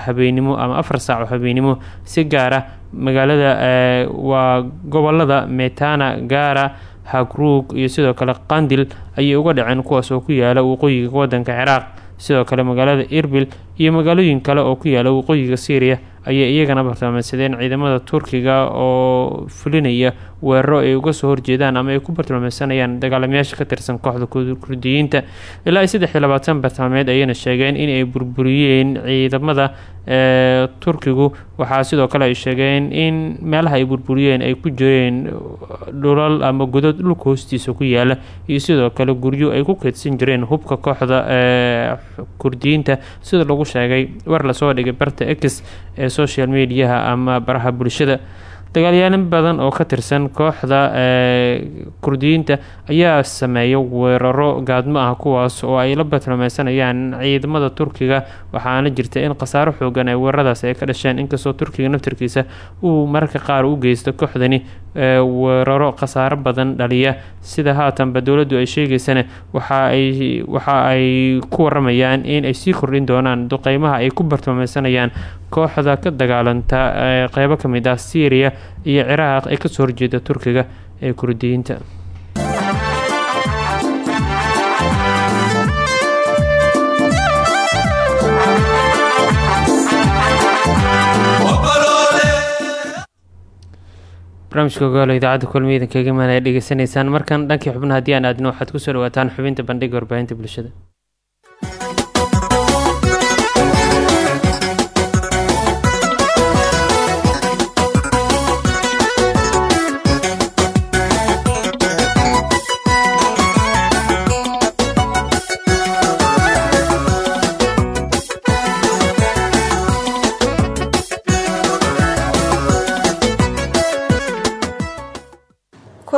habeenimo ama afar saac habeenimo. Si gaara magaalada waa gobollada metana gaara hagruug iyo sidoo kale qandil ayay uga dhaceen kuwaas oo ku yaalla waqooyiga wadanka ciraaq. Sidoo kale magaalada irbil iyo magaalooyin kale oo ku yaalla waqooyiga syriya ayay iyagana bartilmaameysadeen ciidamada turkiga oo fulinaya weeraro ay uga soo horjeedaan ama ay ku bartilmaameysanayaan dagaalamayaasha ka tirsan kooxda kurdiyiinta. Ilaa iyo saddex iyo labaatan bartilmaameed ayayna sheegeen in ay burburiyeen ciidamada turkigu. Waxaa sidoo kale ay sheegeen in meelaha ay burburiyeen ay ku jireen dhulal ama godad dhulka hoostiisa ku yaalla iyo sidoo kale guryo ay ku keydsan jireen hubka kooxda kurdiyiinta. Sida lagu sheegay war la soo dhigay barta x ee social mediaha ama baraha bulshada dagaalyaalo badan oo ka tirsan kooxda kurdiyiinta ayaa sameeya weeraro gaadmo ah kuwaas oo ay la bartilmeysanayaan ciidamada turkiga. Waxaana jirta in khasaaro xoogan ay weeraradaas ay ka dhasheen inkastoo turkiga naftarkiisa uu mararka qaar u geysto kooxdani weeraro khasaaro badan dhaliya. Sida haatanba dowladdu ay sheegeysana waxa ay waxa ay ku waramayaan in ay sii kordhin doonaan duqeymaha ay ku bartilmeysanayaan kooxda ka dagaalanta qeybo ka mid ah syriya iyo ciraaq ee ka soo horjeeda turkiga ee kurdiyiinta. Barnaamijka ogaalo idaacadda imaan ayaa dhegeysanaysaan markan dhankii xubnaha haddii aan aadno waxaad ku soo dhawaataan xubinta bandhiga warbaahinta bulshada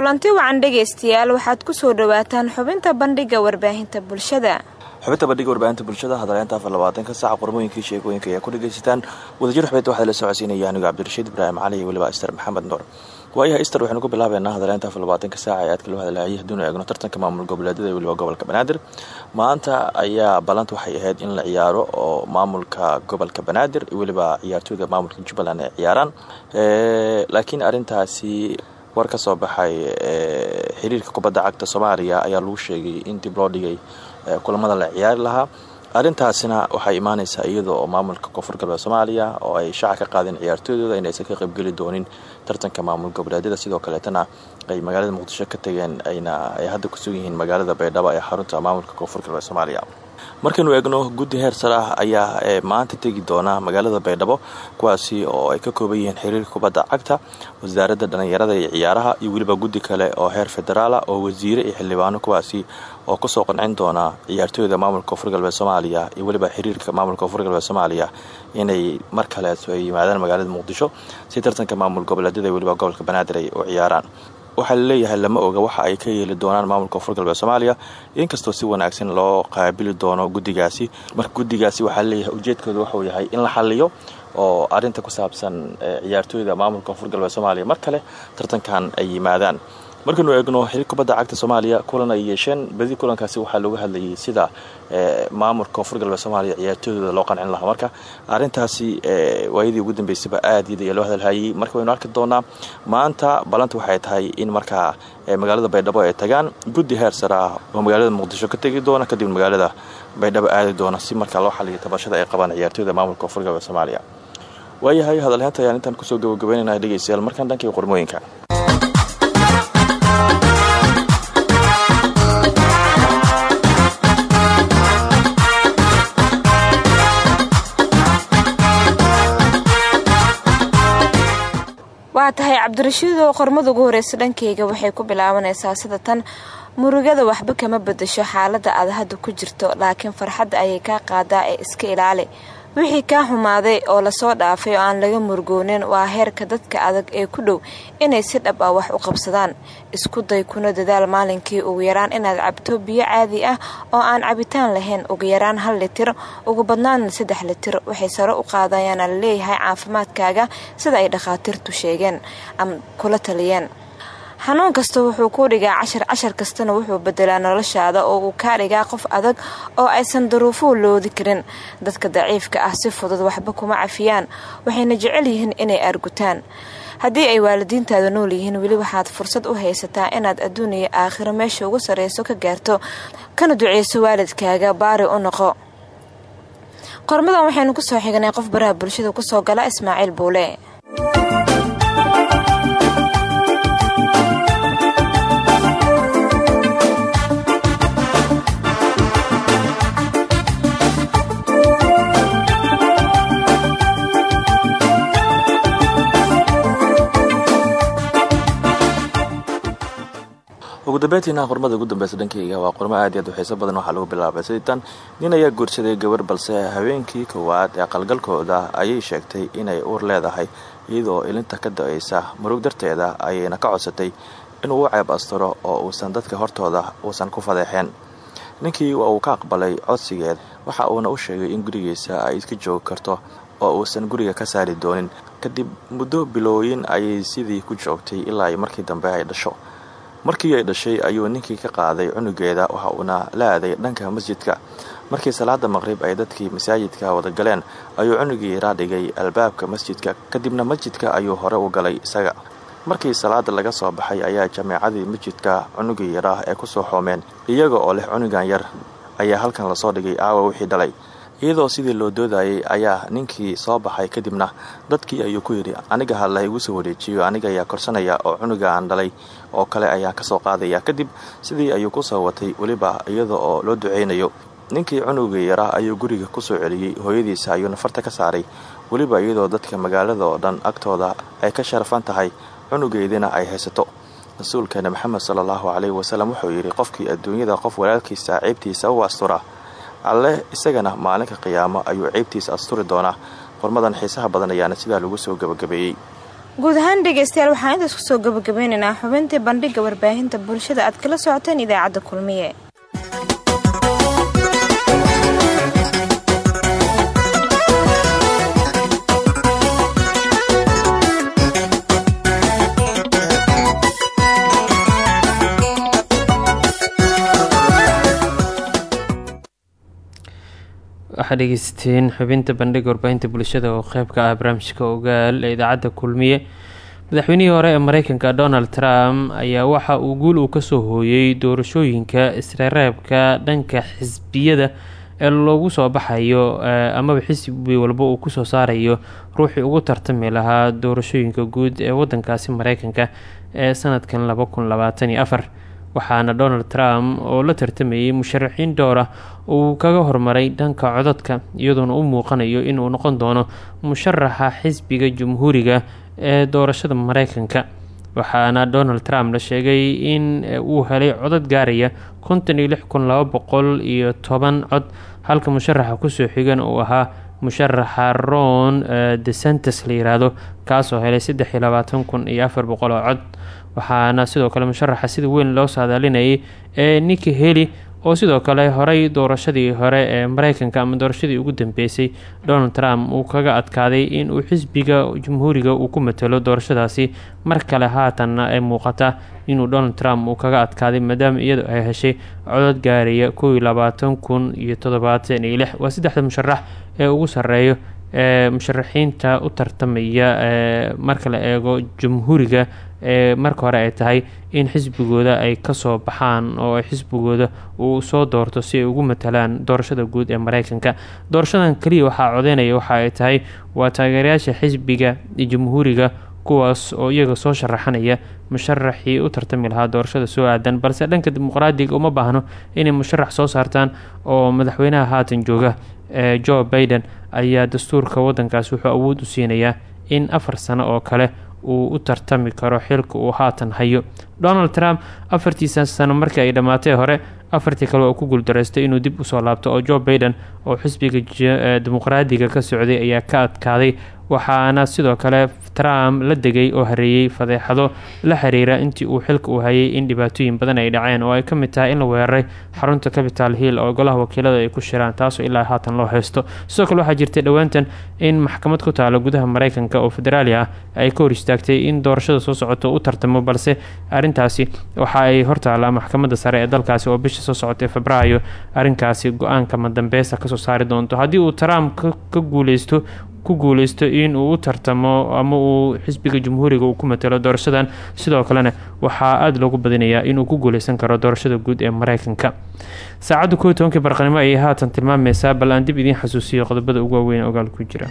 kulanti wacan dhegaystayaal waxaad ku soo dhawaataan xubinta bandhiga warbaahinta bulshada. Xubinta bandhiga warbaahinta bulshada hadaleynta afar labaatanka saaca qormooyinkii sheekooyinka ayaa ku dhagaysataan wadajir xubinta waxaa la socodsiinaya anigo cabdirashiid ibraahim cali iyo weliba ister maxamed nuur waayaha ister waxaynu ku bilaabeynaa hadaleynta afar labaatanka saaca ee aadka loo eegno tartanka maamul goboleedyada weliba gobolka banaadir. Maanta ayaa ballanta waxay ahayd in la ciyaaro oo maamulka gobolka banaadir iyo weliba ciyaartooyda maamulka jubbaland ay ciyaaraan. Laakiin arrintaasi war ka soo baxay xiriirka kubadda cagta soomaaliya ayaa lagu sheegay in dib loo dhigay kulamada la ciyaari lahaa. Arrintaasina waxay imaaneysaa iyadoo oo maamulka koonfur galbeed soomaaliya oo ay shaaca ka qaadeen ciyaartooydooda inaysan ka qaybgeli doonin tartanka maamul goboleedyada. Sidoo kaleetana ay magaalada muqdisho ka tageen ayna ay hadda ku sugan yihiin magaalada baydhabo ee xarunta maamulka koonfur galbeed soomaaliya markaynu eegno guddi heer sare ah ayaa maanta tegi doona magaalada baydhabo kuwaasi oo ay ka kooban yihiin xiriirka kubadda cagta wasaaradda dhallinyarada iyo ciyaaraha iyo weliba guddi kale oo heer federaala oo wasiire iyo xildhibaano kuwaasi oo ku soo qancin doona ciyaartooyda maamulka koonfur galbeed soomaaliya iyo weliba xiriirka maamulka koonfur galbeed soomaaliya inay mar ay yimaadaan magaalada muqdisho. Si tartanka maamul goboleedyada weliba gobolka banaadir ay u ciyaaraan waxaa la leeyahay lama oga. Waxa ay ka yeeli doonaan maamulka koonfur galbeed soomaaliya. Inkastoo si wanaagsan loo qaabili doono guddigaasi marka guddigaasi waxaa la leeyahay ujeedkooda waxuu yahay in la xaliyo oo arinta ku saabsan ciyaartooyda maamulka koonfur galbeed soomaaliya. Mar kale tartankan ay yimaadaan markaynu eegno xiriir kubadda cagta soomaaliya kulan ay yeesheen. Badi kulankaasi waxaa looga hadlayay sida maamulka koonfur galbeed soomaaliya ciyaartooydooda loo qancin lahaa. Marka arintaasi waayadii ugu dambeysaba aad ayaa loo hadalhayay marka waynu arki doonaa maanta balanta waxay tahay in markaa magaalada baydhabo ay tagaan. Guddi heer sare ah oo magaalada muqdisho ka tegi doona kadib magaalada baydhabo aadi doona si markaa loo xaliyo tabashada ay qabaan ciyaartooyda maamulka koonfur galbeed soomaaliya. Waayahay hadalheynta ayaan intaan ku soo gabagabeynayna dhegeystayaal. Markaan dhankii qormooyinka waa tahay cabdirashiid oo qormada ugu horeysa dhankayga waxay ku bilaabanaysaa sida tan murugada waxba kama bedasho xaalada aad hadda ku jirto laakiin farxadda ayay kaa qaadaa ee iska ilaali wixii kaa xumaaday oo la soo dhaafay oo aan laga murugoonin waa heerka dadka adag ee ku dhow inay si dhab ah wax u qabsadaan. Isku day kuna dadaal maalinkii ugu yaraan inaad cabto biyo caadi ah oo aan cabitaan lahayn ugu yaraan hal litir ugu badnaana saddex litir. Waxay sare u qaadayaana la leeyahay caafimaadkaaga sida ay dhakhaatiirtu sheegeen ama kula taliyeen xanuun kasta wuxuu ku dhigaa cashar cashar kastana wuxuu bedelaa noloshaada oo uu kaa dhigaa qof adag oo aysan daruufuhu loodi karin dadka daciifka ah si fudud waxba kuma cafiyaan waxayna jecel yihiin inay aargutaan haddii ay waalidiintaada nool yihiin weli waxaad fursad u haysataa inaad adduun iyo aakhiro meesha ugu sarreyso ka gaarto kana duceyso waalidkaaga baari u noqo. Qormadan waxaynu ku soo xignay qof baraha bulshada ku soo gala ismaaciil buule ugu dambeyntiina qormada ugu dambeysa dhankayga waa qormo aad iyaad u xiiso badan waxaa lagu bilaabay sidiitan nin ayaa guursaday gabar balse haweenkii koowaad ee qalgalkooda ayay sheegtay inay uur leedahay iyadoo ilinta ka da'eysa murug darteeda ayayna ka codsatay inuu u ceeb astiro oo uusan dadka hortooda uusan ku fadeexeen. Ninkii waa uu ka aqbalay codsigeed waxa uuna u sheegay in gurigiisa ay iska joogi karto oo uusan guriga ka saari doonin. Kadib muddo bilooyin ayay sidii ku joogtay ilaa markii dambe ay dhasho markii ay dhashay ayuu ninkii ka qaaday cunugeeda waxa uuna la aaday dhanka masjidka. Markii salaada maqrib ay dadkii masaajidka wada galeen ayuu cunugii yaraa dhigay albaabka masjidka kadibna masjidka ayuu hore u galay isaga. Markii salaada laga soo baxay ayaa jameecadii masjidka cunugii yaraa ee ku soo xoomeen. Iyaga oo leh cunugan yar ayaa halkan la soo dhigay aawa wixii dhalay iyadoo sidii loo doodayay ayaa ninkii soo baxay kadibna dadkii ayuu ku yidhi aniga ha la igu soo wareejiyo aniga ayaa korsanaya oo cunuga aan dhalay oo kale ayaa ka soo qaadaya. Kadib sidii ayuu ku soo watay weliba iyada oo loo duceynayo ninkii cunugii yaraa ayuu guriga ku soo celiyey hooyadiisa ayuu nafarta ka saaray. Weliba iyadoo dadka magaalada oo dhan agtooda ay ka sharafan tahay cunugeydina ay haysato. Rasuulkeena maxamed sala allahu wasalam wuxuu yidhi qofkii adduunyada qof walaalkiisa ceybtiisa u astura alleh isagana maalinka qiyaamo ayuu ceybtiisa asturi doonaa. Qormadan xiisaha badan ayaana sidaa lagu soo gabagabeeyey. Guud ahaan dhegeystayaal waxaan intaas ku soo gabagabeynaynaa xubintii bandhiga warbaahinta bulshada aad kala socoteen idaacadda kulmiye waxaad dhegeysateen xubinta bandhiga warbaahinta bulshada oo qeyb ka ah barnaamijka ogaal ee idaacadda kulmiye. Madaxweynihii hore ee mareykanka donald trump ayaa waxa uu guul uu ka soo hooyey doorashooyinka isreereebka dhanka xisbiyada ee loogu soo baxayo amaba xisbi walba uu ku soo saarayo ruuxii ugu tartami lahaa doorashooyinka guud ee wadankaasi mareykanka ee sanadkan laba kun labaatan iyo afar waxaana donald trump oo la tartamayay musharaxiin dhowr ah uu kaga hormaray dhanka codadka iyadoona u muuqanayo inuu noqon doono musharaxa xisbiga jamhuuriga ee doorashada mareykanka. Waxaana donald trump la sheegay in uu helay codad gaaraya konton iyo lix kun laba boqol iyo toban cod halka musharaxa ku soo xigan uu ahaa musharaxa ron desantes la yiraahdo kaasoo helay saddex iyo labaatan kun iyo afar boqol oo cod. Waxaana sidoo kale musharaxa sida weyn loo saadaalinayay ee niki heli oo sidoo kale horey doorashadii hore ee mareykanka ama doorashadii ugu dambeysay donald trump uu kaga adkaaday in uu xisbiga jamhuuriga uu ku matalo doorashadaasi mar kale haatanna ay muuqata inuu donald trump uu kaga adkaaday maadaama iyadu ay heshay codod gaaraya kow iyo labaatan kun iyo toddobaatan iyo lix. Waa saddexda musharax ee ugu sareeyo ee musharaxiinta u tartamaya ee marka la eego jamhuuriga ee marka hore ay tahay in xisbigooda ay ka soo baxaan oo xisbigooda uu soo doorto si ay ugu matalaan doorashada guud ee mareykanka doorashadan keliya waxaa codeynaya waxa ay tahay waa taageerayaasha xisbiga jamhuuriga kuwaas oo iyaga soo sharaxanaya musharaxii u tartami lahaa doorashada soo aadan. Balse dhanka dimuqraadiga uma baahno inay musharax soo saartaan oo madaxweynaha haatan jooga ee joe baiden ayaa dastuurka wadankaas wuxuu awood u siinayaa in afar sano oo kale uu u tartami karo xilka uu haatan hayo. Donald trump afartiisa sano markii ay dhammaatay hore afartii kale oo ku guuldareystay inuu dib u soo laabto oo joe baiden oo xisbiga dimuqraadiga ka socday ayaa ka adkaaday waxaana sidoo kale trump la degay oo hareeyey fadeexado la xiriira intii uu xilka uu hayay in dhibaatooyin badan ay dhaceen oo ay ka mid tahay in la weeraray xarunta capital hill oo golaha wakiilada ay ku shiraan taasoo ilaa haatan loo haysto. Sidoo kale waxaa jirtay dhowaantan in maxkamad ku taala gudaha mareykanka oo federaali ah ay ka hor in doorashada soo socoto u tartamo balse arrintaasi waxa ay hortaallaa maxkamadda sare ee dalkaasi oo bisha soo socotay febraayo. Arrinkaasi go'aanka madambeysa ka soo saari doonto. Haddii uu trump ka guuleysto ku guuleysto in uu u tartamo ama uu xisbiga jamhuuriga uu ku matalo doorashadan. Sidoo kalena waxaa aada loogu badinayaa inuu ku guuleysan karo doorashada guud ee mareykanka saacadda kow tobankii barqanimo ayay haatan tilmaameysaa bal aan dib idiin xasuusiyo qodobada ugu waaweyn ogaal ku jira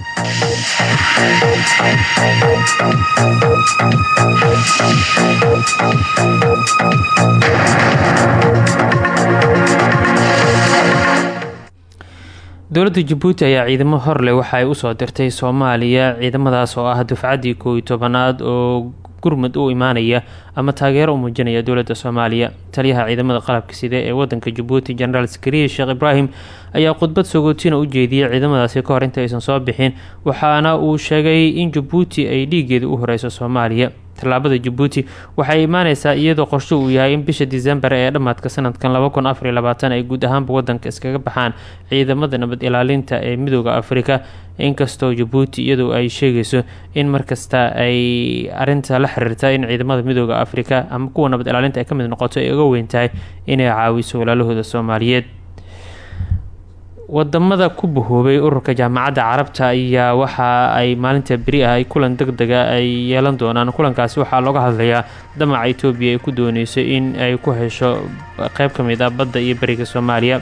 dowladda jabuuti ayaa ciidamo horleh waxa ay u soo dirtay soomaaliya ciidamadaas oo ah dufcaddii koow iyo tobanaad oo gurmud u imaanaya ama taageero u muujinaya dowladda soomaaliya. Taliyaha ciidamada qalabka side ee wadanka jabuuti genaraal sakariya sheekh ibraahim ayaa khudbad sogootina u jeediyey ciidamadaasi ka hor inta aysan soo bixin waxaana uu sheegay in jabuuti ay dhiigeeda u horeyso soomaaliya tallaabada jabuuti waxay imaaneysaa iyadoo qorsho uu yahay in bisha disembar ee dhammaadka sanadkan laba kun afar iyo labaatan ay guud ahaanba wadanka iskaga baxaan ciidamada nabad ilaalinta ee midooda afrika. Inkastoo jabuuti iyadoo ay sheegayso in markasta ay arinta la xiriirta in ciidamada midooda afrika ama kuwa nabad ilaalinta ay ka mid noqoto ay uga weyn tahay inay caawiso walaalahooda soomaaliyeed waddamada ku bahoobay ururka jaamacadda carabta ayaa waxa ay maalinta beri ah ay kulan deg dega ay yeelan doonaan. Kulankaasi waxaa looga hadlayaa damaca etoobiya ay ku dooneyso in ay ku hesho qeyb ka mid ah badda iyo beriga soomaaliya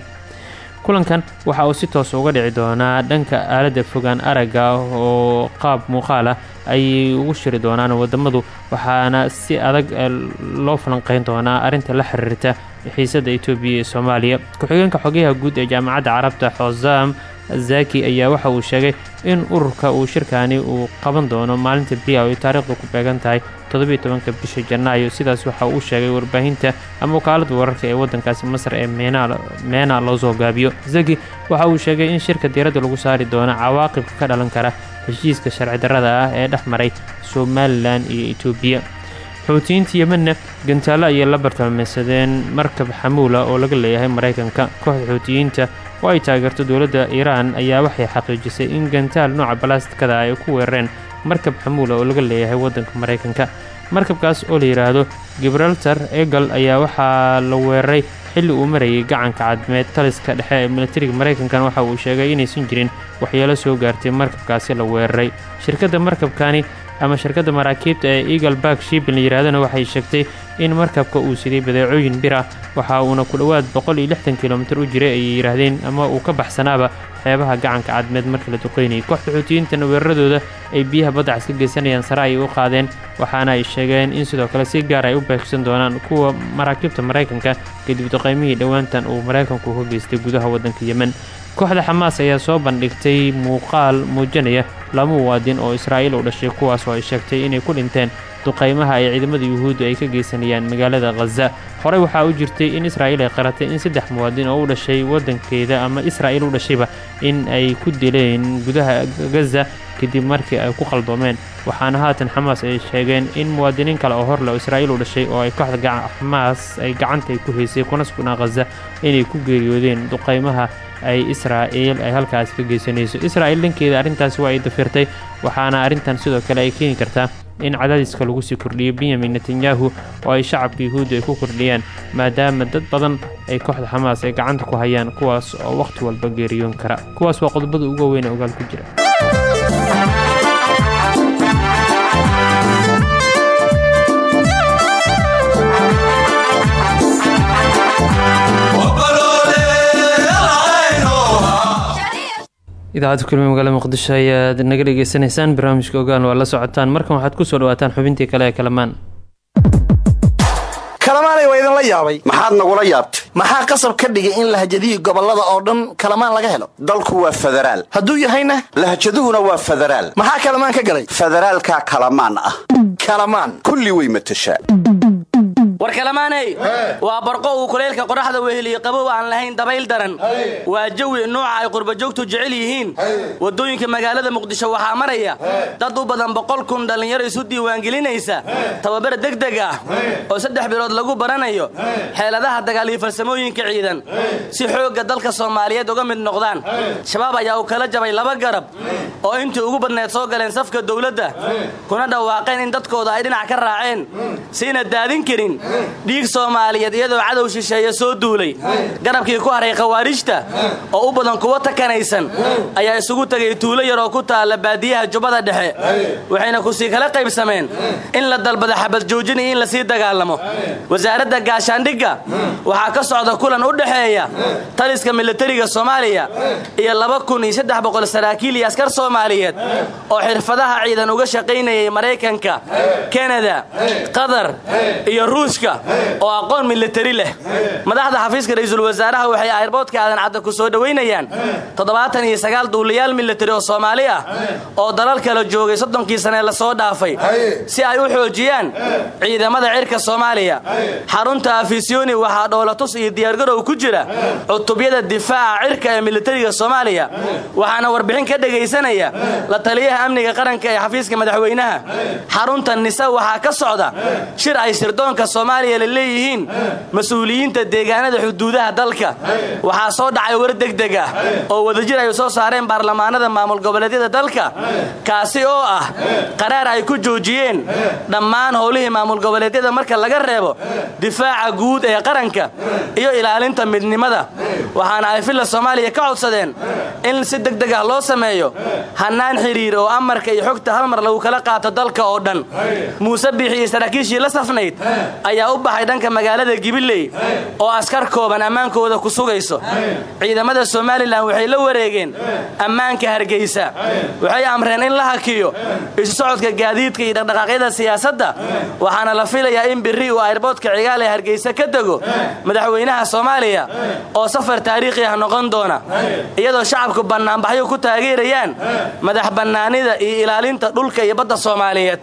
kulankan waxa uu si toos uga dhici doonaa dhanka aaladda fogaan aragga oo qaab muuqaal ah ayay ugu shiri doonaan wadamadu waxaana si adag loo falanqeyn doonaa arrinta la xiriirta xiisada etoobiya ee soomaaliya. Ku-xigeenka xogayaha guud ee jaamacadda carabta xosam zaki ayaa waxa uu sheegay in ururka uu shirkaani uu qaban doono maalinta bria ay taariikhdu ku beegan tahay toddobiyo tobanka bisha janaayo. Sidaas waxa uu sheegay warbaahinta ama wakaalada wararka ee wadankaasi masar ee meena loo soo gaabiyo. Zaki waxa uu sheegay in shirka diiradda lagu saari doono cawaaqibka ka dhalan kara heshiiska sharci darrada ah ee dhex maray somalilan iyo etoobiya xuutiyiinta yemenna gantaalo ayay la bartilmeysadeen markab xamuula oo laga leeyahay maraykanka. Kooxda xuutiyiinta oo ay taageerto dowladda iiraan ayaa waxay xaqiijisay in gantaal nooca balastikada ay ku weerareen markab xamuula oo laga leeyahay waddanka maraykanka. Markabkaas oo la yidhaahdo gibraltar eagle ayaa waxaa la weeraray xilli uu marayay gacanka cadmeed. Taliska dhexe ee militariga maraykankan waxa uu sheegay inaysan jirin waxyeelo soo gaartay markabkaasi la weeraray. Shirkadda markabkani ama shirkadda maraakiibta ee eagle bark shipin la yidhahdana waxay sheegtay in markabka uu siday badeecooyin bir ah waxa uuna ku dhowaad boqol iyo lixdan kilomitir u jiray ayay yidhaahdeen ama uu ka baxsanaaba xeebaha gacanka cadmeed marka la duqeynayay kooxda xuutiyiintana weeraradooda ay biyaha baddacs ka geysanayaan sare ayay u qaadeen waxaana ay sheegeen in sidoo kale si gaar ay u beegsan doonaan kuwa maraakiibta maraykanka kadib duqeymihii dhowaantan uu maraykanku ka geystay gudaha waddanka yemen. Kooxda xamaas ayaa soo bandhigtay muuqaal muujinaya laba muwaadin oo israa'iil u dhashay kuwaas oo ay sheegtay inay ku dhinteen duqaymaha ay ciidamada yuhuuddu ay ka geysanayaan magaalada khaza horey waxaa u jirtay in israa'iil ay qaratay in saddex muwaadin oo u dhashay waddankeeda ama israa'iil u dhashayba in ay ku dileen gudaha gaza kadib markii ay ku qaldoomeen. Waxaana haatan xamaas ay sheegeen in muwaadiniin kale oo horle oo israa'iil u dhashay oo ay kooxda xamaas ay gacanta ku haysay kuna sugnaa khaza inay ku geeriyoodeen duqaymaha ay israa'iil ay halkaas ka geysanayso. Israa'iil dhankeeda arrintaasi waa ay dafirtay waxaana arrintan sidoo kale ay keeni kartaa in cadaadiska lagu sii kordhiyo benyamin netanyahu oo ay shacabka yuhuudda ay ku kordhiyaan maadaama dad badan ay kooxda xamaas ay gacanta ku hayaan kuwaas oo wakhti walba geeriyoon kara. Kuwaas waa qodobada uga weyn ee ogaal ku jira idaacadda kulmi magaalada muqdisho ayaad naga dhegeysanaysaan barnaamijka ogaan waa la socotaan. Markan waxaad ku soo dhawaataan xubintii kale ee kalamaan. Kalamaanay waa idinla yaabay. Maxaad nagula yaabtay? Maxaa qasab ka dhigay in lahjadihii gobollada oo dhan kalamaan laga helo? Dalku waa federaal hadduu yahayna? Lahjaduhuna waa federaal maxaa kalamaan ka galay? Federaalkaa kalamaan ah. Kalamaan. Kulli way matashaa war kalamaaney waa barqo uu kuleylka qoraxda weheliye qabow aan lahayn dabayl daran. Waa jawi nuuca ay qurbajoogtu jecel yihiin. Waddooyinka magaalada muqdisho waxaa maraya dad u badan boqol kun dhallinyaro isu diiwaangelinaysa. Tababar degdeg ah oo saddex bilood lagu baranayo xeeladaha dagaal iyo farsamooyinka ciidan. Si xoogga dalka soomaaliyeed uga mid noqdaan shabaab ayaa uu kala jabay laba garab oo intii ugu badneed soo galeen safka dowladda. Kuna dhawaaqeen in dadkooda ay dhinac ka raaceen. Siina daadin karin dhiig soomaaliyeed iyadoo cadow shisheeye soo duulay. Garabkii ku haray khawaarijta oo u badan kuwa takanaysan ayaa isugu tegay tuulo yaroo ku taalla baadiyaha jubbada dhexe. Waxayna ku sii kala qaybsameen in la dalbada xabad joojin iyo in la sii dagaalamo. Wasaaradda gaashaandhigga waxaa ka socda kulan u dhexeeya taliska militariga soomaaliya iyo laba kun iyo saddex boqol saraakiil iyo askar soomaaliyeed oo xirfadaha ciidan uga shaqaynayay maraykanka kanada qatar iyo ruushka oo aqoon militari leh. Madaxda xafiiska ra'iisul wasaaraha waxay airboodka aadan cadda ku soo dhowaynayaan toddobaatan iyo sagaal duuliyaal militari oo soomaali ah oo dalal kala joogay soddonkii sanee la soo dhaafay si ay u xoojiyaan ciidamada cirka soomaaliya. Xarunta afisiyoni waxaa dhoolatus iyo diyaargarow ku jira cutubyada difaaca cirka ee militariga soomaaliya waxaana warbixin ka dhegaysanaya la taliyaha amniga qaranka ee xafiiska madaxweynaha. Xarunta nisa waxaa ka socda shir ay sirdoonka soomaaliya la leeyihiin mas'uuliyiinta deegaanada xuduudaha dalka. Waxaa soo dhacay war degdeg ah oo wadajir ay soo saareen baarlamaanada maamul goboleedyada dalka. Kaasi oo ah qaraar ay ku joojiyeen dhammaan howlihii maamul goboleedyada marka laga reebo difaaca guud ee qaranka iyo ilaalinta midnimada. Waxaana ay filla soomaaliya ka codsadeen in si degdeg ah loo sameeyo hannaan xidhiir oo amarka iyo xogta hal mar lagu kala qaato dalka oo dhan. Muuse biixi iyo saraakiishii la safnayd ayaa u baxay dhanka magaalada gibiley oo askar kooban ammaankooda ku sugayso. Ciidamada somalilan waxay la wareegeen ammaanka hargeysa. Waxay amreen in la hakiyo isu socodka gaadiidka iyo dhaqdhaqaaqyada siyaasadda. Waxaana la filayaa in birri uu airboodka cigaal ee hargeysa ka dego madaxweynaha soomaaliya oo safar taariikhi ah noqon doona. Iyadoo shacabku bannaanbaxyo ku taageerayaan madax bannaanida iyo ilaalinta dhulka iyo badda soomaaliyeed.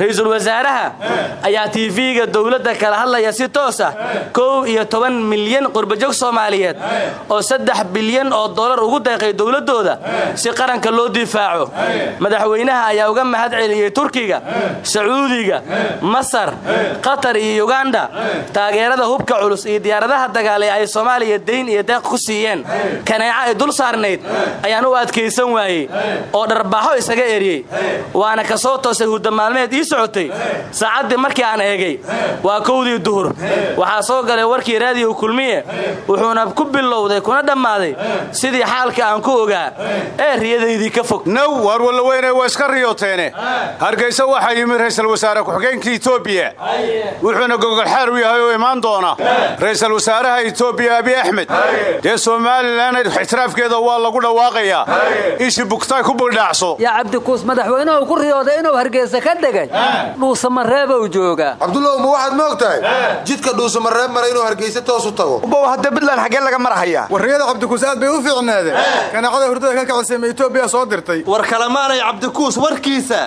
Ra'iisul wasaaraha ayaa tv-ga dowladda kala hadlaya si toos ah. Kow iyo toban milyan qurbajoog soomaaliyeed. Oo saddex bilyan oo dollar ugu deeqay dowladdooda. Si qaranka loo difaaco. Madaxweynaha ayaa uga mahad celiyey turkiga sacuudiga masar qatar iyo yuganda taageerada hubka culus iyo diyaaradaha dagaal ee ay soomaaliya dayn iyo deeq ku siiyeen. Kaneeca ay dul saarnayd. Ayaan u adkaysan waayey. Oo dharbaaxo isaga eriyey. Waana ka soo toosay hudda maalmeed ii socotay. Saacaddii markii aan eegay waa kowdii duhur. Waxaa soo galay warkii raadiyo kulmiye. Wuxuuna ku bilowday kuna dhammaaday sidii xaalka aan ku ogaa. Ee riyadaydii ka fog. Now waar wallaweyne waa iska riyooteene hargaysa waxaa yimi ra'iisul wasaare ku-xigeenka etoobiya wuxuuna gogolxaar u yahay oo imaan doona ra'iisul wasaaraha etoobiya abiy axmed. Dee somalilan ixtiraafkeeda waa lagu dhawaaqayaa. Ishi bugtaay ku buldhaacso. Yaa cabdikuus madaxweynuhu ku riyooday inuu hargeysa ka degay. Dhuusamareebou joogaa og tahay jidka dhuusamareeb mara inuu hargeysa toos u tago. Hadda buntland xaggee laga marhayaa warriyada cabdikuus aad bay u fiicnaadeen. Ganaacada hurdada ka kacisay ma etoobiya soo dirtay. War kalemaanay cabdikuus warkiisa.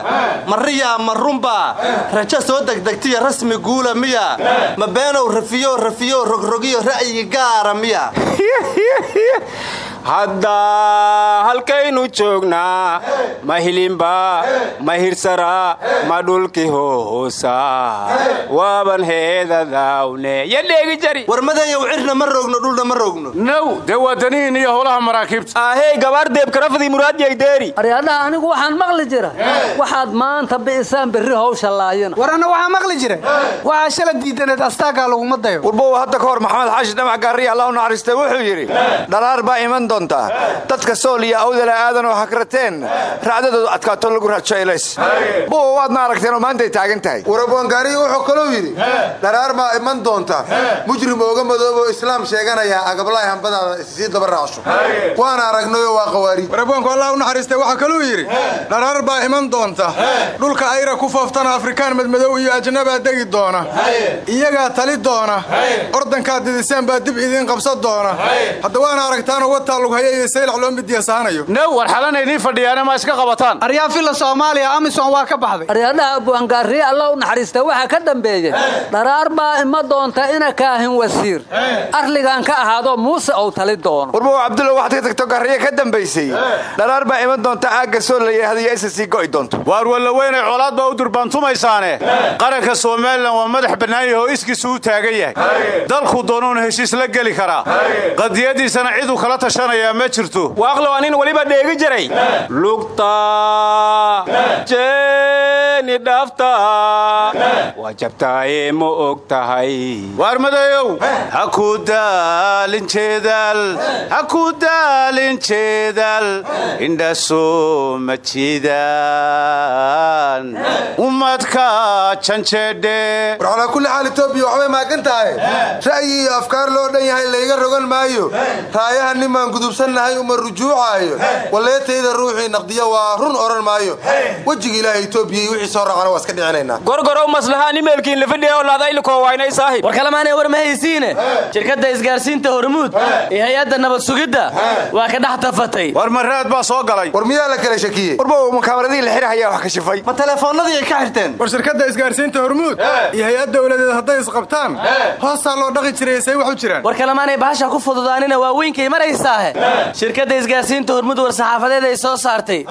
Ma riyaa ma runbaa rajo soo degdegtiya rasmi guula miya. Ma beenow rafiyo rafiyo rogrogiyo ra'yi gaara miya [LAUGHS] hadda halkaynu joognaa ma hilinba ma hirsara ma dhulki hoosa. Waaban heedadawne yo dheegi jari. War madeeyow cirna ma roogno dhulna ma roogno. Now dee waa danihiin iyo howlaha maraakiibta. Ahey gabaar deebkarafadii muraadiyaydeeri aryaadhaha anigu waxaan maqli jira. Waxaad maanta bi'isaan berri hawsha laayina war anna waxaa maqli jira. Waxaa shala diidaneed astaagaa laguma dayo. Warbow hadda ka hor maxamed xaashi dhamac gaariya allah u naxariistay wuxuu yidhi dhalaar baa iman doontaa dadka sool iyo awdala aadan oo hakrateen raacdadoodu adkaato lagu rajo elays bow waadna aragteen oo maantay taagan tahay. Wuxuu kalou yidhi dharaar baa iman doonta. Mujrim ooga madooboo islaam sheeganayaa agablaay hambadaada issii daba raacso. Waana aragnayoo waa qawaariij warabwaanku allah u naxariistay waxaa kaluu yidhi dharaar baa iman doonta. Dhulka ayra ku fooftana afrikaan madmadow iyo ajnabaa degi doona. Iyagaa tali doona. Ordankaad didiseen baa dib idiin qabsan doona. Hadda waana aragtaanoo wataa now war xalana idiin fadhiyaane ma iska qabataan. Aryaa filla soomaaliya amisom waa ka baxday. Aryaadhaha abwaangaariye allah u naxariista waxaa ka dambeeyey. Dharaar baa ima doonta ina kaahin wasiir. Arligan ka ahaadoo muuse ou tali doono. Warbow cabdulla waxaad ka tagto gaariye ka dambaysay dharaar baa iman doonta aagga soo la yidhaahdo iyo ssc go'i doonto. Waar wallaweyne colaad baa u durbaantumaysaane. Qaranka somalilan waa madax bannaan yahay oo iskiisu u taagan yahay. Dalku doonuuna heshiis la geli karaa. Qadiyadiisana ciduu kala tashanayaa ma jirto. Waaqlow anin weliba dheegi jiray. Lugta jeeni dhaafta. Waa jabtaaye ma og tahay. Waar madeeyow ha ku daalin jeedaal ha ku daalin jeedaal indhasoo ma jiidaan. Ummadka janjeedhe war calaa kulli xaal etoobiya waxbay maagan tahay. Ra'yi iyo afkaar loo dhan yahay layga rogan maayo. Raayaha nimaan gudubsannahay uma rujuucaayo. Waleetayda ruuxii naqdiya waa run odhan maayo. Wejiga ilaaha etoobiya iyo wixii soo raacana waa iska dhicinaynaa gorgorow maslahaan imeelkiin lafidhiya oo laadaylikoo waynay saahib war kalemaanay war ma haysiine. Shirkadda isgaarsiinta hormuud iyo hay'adda nabad sugidda waa ka dhex tafatay. War maraad baa soo galay? War miyaa la kala shakiyey? Warbow makaabaradii la xidhahayaa wax ka shifay. Ma telefoonnadii ay ka xirteen? War shirkadda isgaarsiinta hormuud iyo hay'ad dowladeed hadday isqabtaan hoostaa loo dhaqi jiray say wax u jiraan. War kalemaanay bahasha ku fududaanina waaweyinkay maraysaahe shirkadda isgaarsiinta hormuud war saxaafadeed ay soo saartay.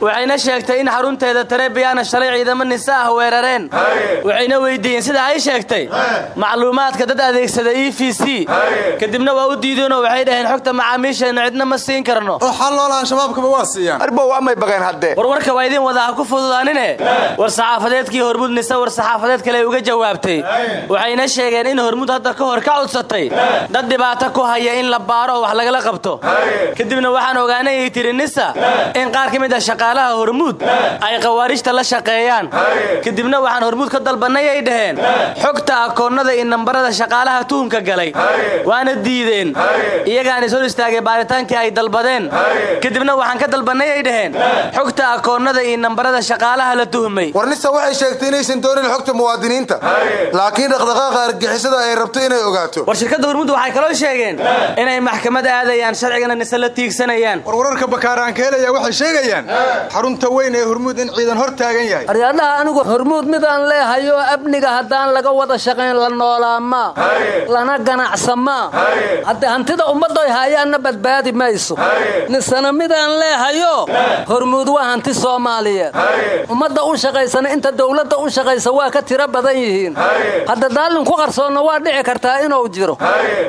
Waxayna sheegtay in xarunteeda tarebiyaana shalay ciidamo nisa ah weerareen waxayna weydiiyeen sida ay sheegtay. Macluumaadka dad adeegsada e v c. Kadibna waa u diideenoo waxay dhaheen xogta macaamiisheenna cidna ma siin karno. Oo xal loolaha shabaabkaba waa siiyaan. Arbow amay baqeen haddee warwarka waa idiin wada ha ku fududaanine war saxaafadeedkii hormuud nise war saxaafadeed kale uga jawaabtay. Waxayna sheegeen in hormuud hadda ka hor ka codsatay. Dad dhibaato ku haya in la baaro oo wax lagala qabto kadibna waxaan ogaanayay tiri nisa in qaar ka mid ah shaqaalaha hormuud ay khawaarijta la shaqeeyaan. Kadibna waxaan hormuud ka dalbannay ay dhaheen xogta akoonnada iyo nambarada shaqaalaha tuhunka galay. Waana diideen. Iyagaan is hor istaagay baaritaankii ay dalbadeen. Kadibna waxaan ka dalbannay ay dhaheen xogta akoonnada iyo nambarada shaqaalaha la tuhmay. War nisa waxay sheegtay inaysan doonin xogta muwaadiniinta. Laakiin dhaqdhaqaaqa argixisada ay rabto inay ogaato. War shirkadda hormuud waxay kaloo sheegeen inay maxkamad aadayaan sharcigana nise la tiigsanayaan. War wararka bakaaraan ka helaya waxay sheegayaan xarunta weyn ee hormuud in ciidan hor taagan yahay. Aryaadhaha anigu hormuud midaan leehayo amniga haddaan laga wada shaqayn la noolaa maa lana ganacsamaa hadde hantida ummaddoy haayaanna badbaadi mayso. Nisana midaan leehayo hormuud waa hanti soomaaliyeed. Ummadda u shaqaysana inta dowladda u shaqaysa waa ka tiro badan yihiin. Hadda daalin ku qarsoonna waa dhici kartaa inuu jiro.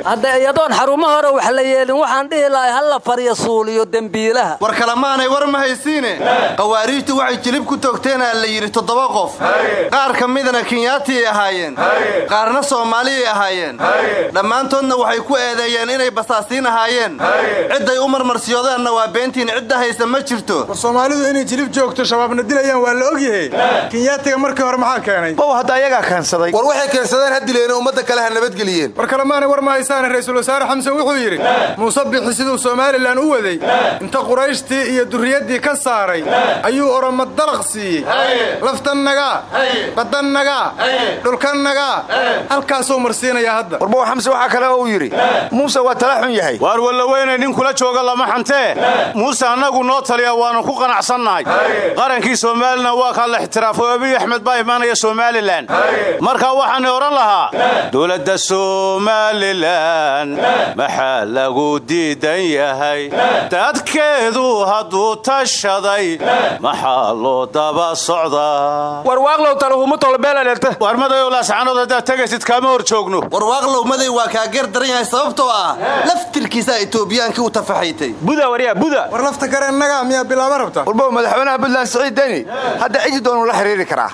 Hadda iyadoon xarumo hore wax la yeelin waxaan dhihi lahay halla farya suuliyo dembiilaha. War kalemaanay war ma haysiine? Qawaariijtu waxay jilib ku toogteenaa la yidhi toddoba qof. Qaar ka midna kenyaatiyay ahaayeen. Qaarna soomaaliyay ahaayeen. Dhammaantoodna waxay ku eedeeyeen inay basaasiin ahaayeen. Cidday u marmarsiyoodeenna waa beentiin cidda haysa ma jirto. War soomaalidu inay jilib joogto shabaabna dilayaan waa la ogyahay kenyaatiga markii hore maxaa keenay? Bow hadda ayagaa keensaday war waxay keensadeen ha dileen ummadda kale ha nabadgeliyeen war kalemaanay war ma haysaane ra'iisul wasaare xamse wuxuu yidhi muuse bixi siduu somalilan u waday inta qurayshtii iyo durriyaddii ka saaray ayuu oroma dalaq siiyey laftannagaa badannagaa dhulkannagaa halkaasuu marsiinayaa hadda. Warbow xamse waxaa kale oo uu yidhi muuse waa tala xun yahay. Waar wallaweyne nin kula jooga lama xantee muuse annagu noo taliya waannu ku qanacsannahay qarankii soomaalina waa kaa la ixtiraafo abiy axmed baa imaanaya somalilan marka waxaana odhan lahaa dowladda somalilan maxaa lagu diidan yahay. Dadkeedu hadduu tashaday maxaa loo daba socdaa? Warwaaqlow talahumu tolbeelaleta warmadayow laascanood haddaad tegaysid kaama hor joogno. Warwaaqlow maday waa kaa geer daran yahay sababtoo ah laftirkiisaa etoobiyaankii u tafaxaytay. Buda waryaa buda. War lafta gareennagaa miyaa bilaaba rabta? Warbow madaxweynaha puntland siciid deni hadda cidi doonuu la xiriiri karaa.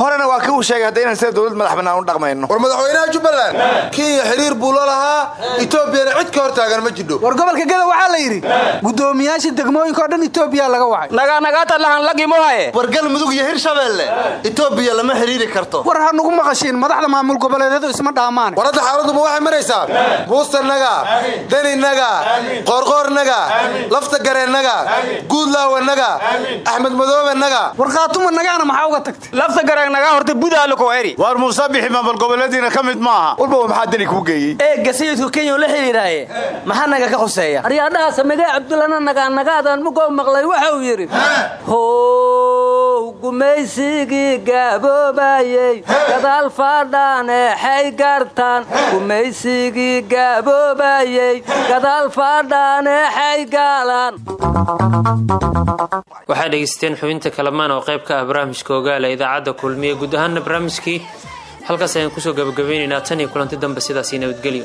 Horena waa kii uu sheegay hadda inaan sida dowlad madax bannaan u dhaqmayno. War madaxweynaha jubbaland kenya xiriir buu la lahaa etoobiyana cid ka hor taagan ma jidho. War gobolka geda waxaa la yidhi guddoomiyaasha degmooyinka oo dhan etoobiya laga wacay. Nagaanagaata lahan lagimohaye war galmudug iyo hirshabeelle etoobiya lama xiriiri karto. War ha nugu maqashiin madaxda maamul goboleedyadu isma dhaamaane war hadda xaaladuma waxay maraysaa buustannaga daninaga qoorqoornaga lafta gareennaga guudlaawanaga axmed madoobenaga war khaatuma nagaana maxaa uga tagtay? Lafta gareen nagaa horta budaalo ko eri. Waar muuse bixi maamul goboleediina ka mid maaha. Walba maxaa deni kuu geeyey? Eegga sayidku kenya la xidhiiraaye maxaa naga ka khuseeya aryaadhaha samigee cabdulana nagaanagaadaan mugoo maqlay? Waxa uu yidhi how gumaysigii gaaboobayey gadaal faadhaan eexay gartaan gumaysigii gaaboobayey gadaal faadhaan eexay gaalaan. Waxaa dhegaysteen xubinta kalamaan oo qayb ka ah barnaamijka ogaala idaacadda kulmiye. Guud ahaana barnaamijkii halkaas ayaan ku soo gabagabeynaynaa tan iyo kulanti dambe sidaasii nabadgelyo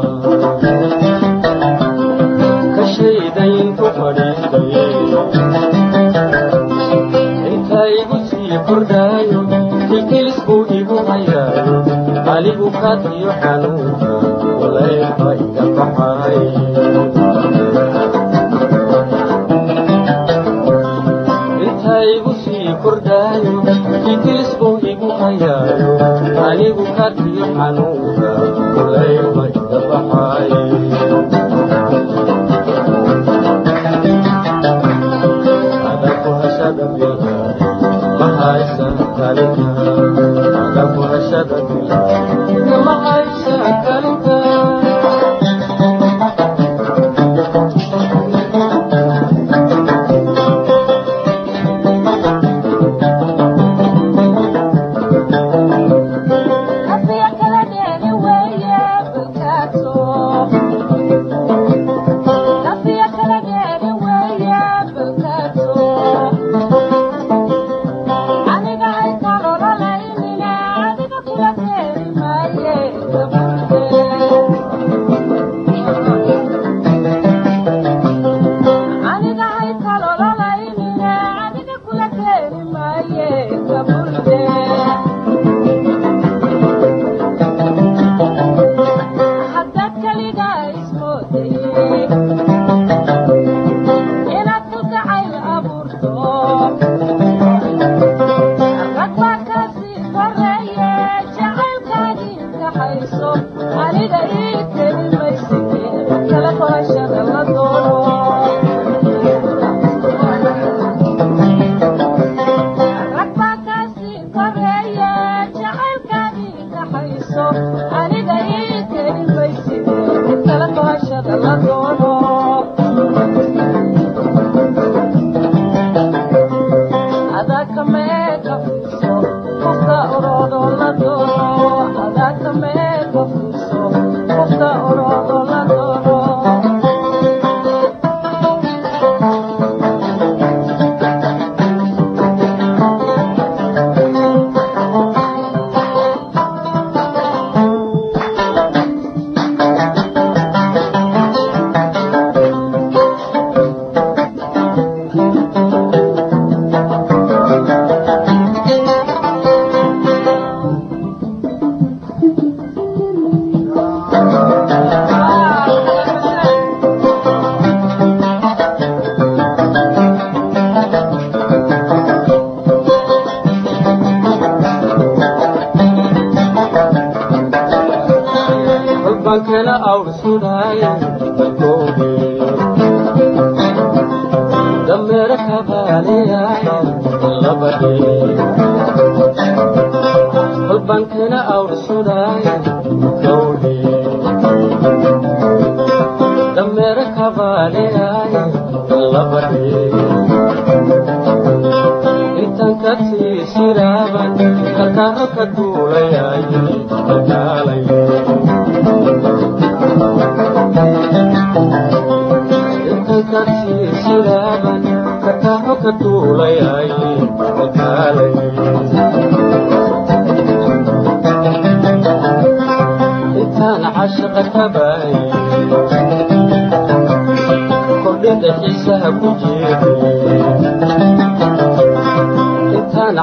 kaadiyo xanuunka waleefa iga baxay inta igu sii kordhaayo kilkilisbuu igu hayaayo anigu kaadiyo